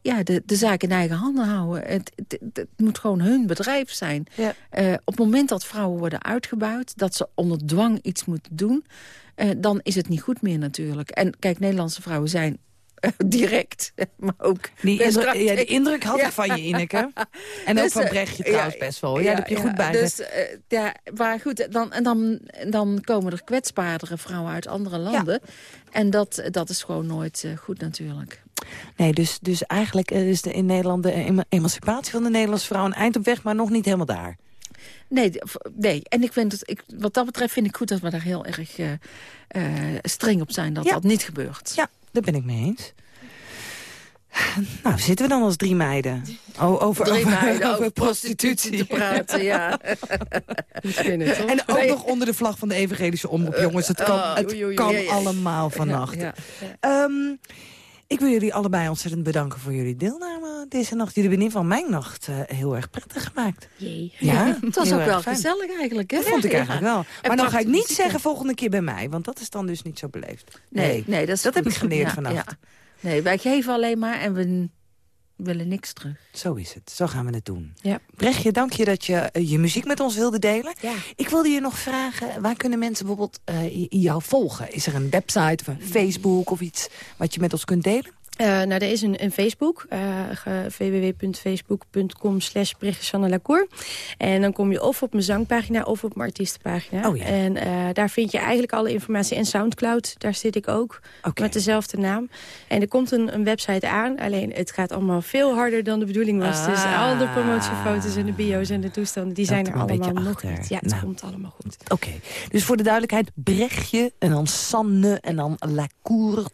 ja, de, de zaak in eigen handen houden. Het, het, het moet gewoon hun bedrijf zijn. Ja. Uh, op het moment dat vrouwen worden uitgebuit, dat ze onder dwang iets moeten doen... dan is het niet goed meer natuurlijk. En kijk, Nederlandse vrouwen zijn direct, maar ook die indruk, ja, die indruk had ik van je, Ineke. En ook Dus, van eh, Brechtje trouwens best wel. Ja, dat heb je goed bij. Dus, eh, ja, maar goed, dan, en dan, dan komen er kwetsbaardere vrouwen uit andere landen. En dat, dat is gewoon nooit eh, goed natuurlijk. Nee, dus, dus eigenlijk is de, in Nederland de ema- emancipatie van de Nederlandse vrouw... een eind op weg, maar nog niet helemaal daar. Nee, nee. en ik vind het, ik, wat dat betreft vind ik goed dat we daar heel erg streng op zijn dat Ja. dat niet gebeurt. Ja, daar ben ik mee eens. Nou, zitten we dan als drie meiden? Oh, over, Drie over, meiden over over prostitutie te praten, ja. En ook nog onder de vlag van de evangelische omroep, jongens. Het kan, Oh, het oei, oei, kan allemaal vannacht. Ja, Ehm, ik wil jullie allebei ontzettend bedanken voor jullie deelname deze nacht. Jullie hebben in ieder geval mijn nacht eh, heel erg prettig gemaakt. Jee. Ja, Het was ook wel fijn. gezellig eigenlijk, hè? Dat vond ik Ja. eigenlijk wel. En Maar dan ga ik niet zeggen volgende keer bij mij. Want dat is dan dus niet zo beleefd. Nee, nee, dat, is dat heb ik geleerd vannacht. Nee, wij geven alleen maar en we willen niks terug. Zo is het. Zo gaan we het doen. Ja. Brechtje, dank je dat je eh, je muziek met ons wilde delen. Ja. Ik wilde je nog vragen, waar kunnen mensen bijvoorbeeld j- jou volgen? Is er een website of een Facebook of iets wat je met ons kunt delen? Eh, nou, er is een, een Facebook, eh, www.facebook.com slash Lacour. En dan kom je of op mijn zangpagina of op mijn artiestenpagina. Oh ja. En eh, daar vind je eigenlijk alle informatie. En Soundcloud, daar zit ik ook, met dezelfde naam. En er komt een, een website aan, alleen het gaat allemaal veel harder dan de bedoeling was. Dus Ah. al de promotiefoto's en de bio's en de toestanden, die Dat zijn er allemaal nog niet. Ja, het Nou. komt allemaal goed. Oké, dus voor de duidelijkheid, Brechtje en dan Sanne en dan Lacour.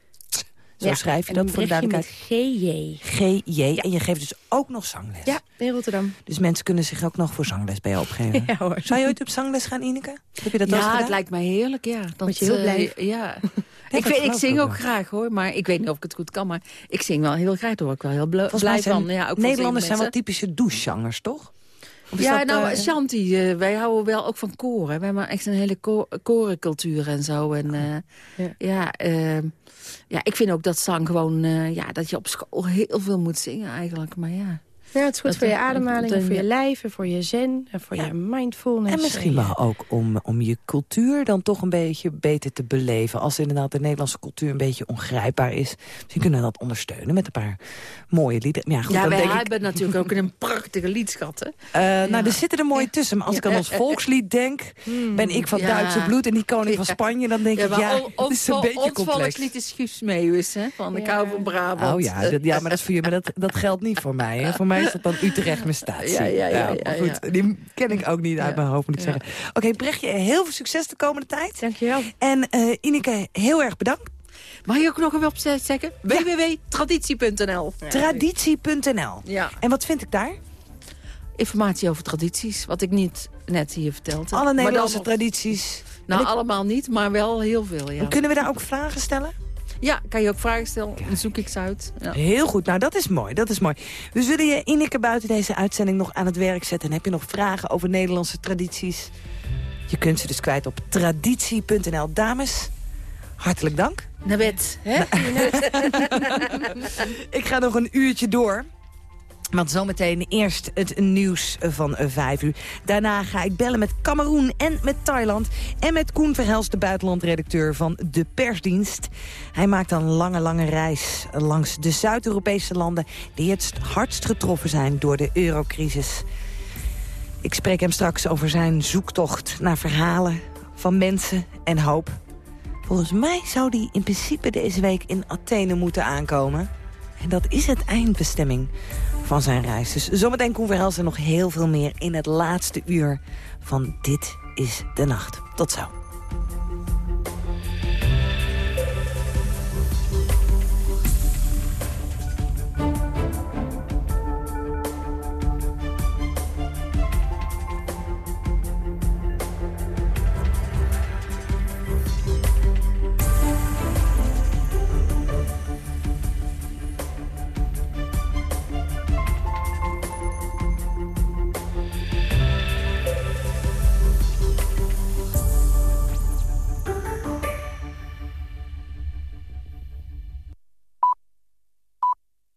Zo Ja, schrijf je en dat voor de duidelijkheid. GJ. GJ. En je geeft dus ook nog zangles. Ja, in Rotterdam. Dus mensen kunnen zich ook nog voor zangles bij je opgeven. Ja hoor. Zou je ooit op zangles gaan, Ineke? Heb je dat al ja, gedaan? het lijkt mij heerlijk, ja. Dat, Word je heel eh, blij. ja. ik, weet, ik zing ook wel. graag, hoor. Maar ik weet niet of ik het goed kan. Maar ik zing wel heel graag. Daar word ik wel heel blij zijn van. Ja, ook van Nederlanders zijn wel typische douchezangers, toch? Ja, dat, nou, eh, Shanti, eh, wij houden wel ook van koren. We hebben echt een hele ko korencultuur en zo. En eh, Ja. ja, ehm, ja, ik vind ook dat zang gewoon... eh, ja, dat je op school heel veel moet zingen eigenlijk. Maar ja... Ja, het is goed Dat- voor je ademhaling, en voor je lijf, en voor je zen, en voor Ja. je mindfulness. En misschien wel ook om, om je cultuur dan toch een beetje beter te beleven. Als inderdaad de Nederlandse cultuur een beetje ongrijpbaar is. Misschien kunnen we dat ondersteunen met een paar mooie lieden. Ja, goed, ja, dan wij denk ik, hebben natuurlijk ook een prachtige liedschat, hè? eh, Nou, er zitten er mooie tussen. Maar als ik aan ons volkslied denk, ben ik van Hmm, Ja. Duitse bloed en die koning van. Spanje. Dan denk Ja, ik, ja, het is een ons- beetje ons complex. volkslied is Guus Meeuwis, hè? Van de Ja. Kou van Brabant. Oh ja, dat, ja, maar dat is voor je, maar dat, dat geldt niet voor mij. Hè. Voor mij dat dan Utrecht mijn statie. Ja, ja, ja, ja, goed, die ken ik ook niet uit mijn hoofd, moet ik zeggen. Oké, Brechtje, heel veel succes de komende tijd. Dankjewel. En eh Ineke, heel erg bedankt. Mag je ook nog een website zeggen? www.traditie.nl Traditie.nl. Ja. En wat vind ik daar? Informatie over tradities, wat ik niet net hier vertelde. Alle Maar Nederlandse dan- tradities. Nou, ik- allemaal niet, maar wel heel veel, ja. Kunnen we daar ook vragen stellen? Ja, kan je ook vragen stellen, dan zoek ik ze uit. Ja. Heel goed, nou dat is mooi, dat is mooi. We zullen je Ineke buiten deze uitzending nog aan het werk zetten. En heb je nog vragen over Nederlandse tradities? Je kunt ze dus kwijt op traditie.nl. Dames, hartelijk dank. Naar bed, hè? Ik ga nog een uurtje door. Want zometeen eerst het nieuws van eh, vijf uur. Daarna ga ik bellen met Cameroen en met Thailand. En met Koen Verhelst, de buitenlandredacteur van De Persdienst. Hij maakt een lange, lange reis langs de Zuid-Europese landen... die het hardst getroffen zijn door de eurocrisis. Ik spreek hem straks over zijn zoektocht naar verhalen van mensen en hoop. Volgens mij zou die in principe deze week in Athene moeten aankomen. En dat is het eindbestemming van zijn reis. Dus zometeen Koen Verhelst en nog heel veel meer in het laatste uur van Dit is de Nacht. Tot zo.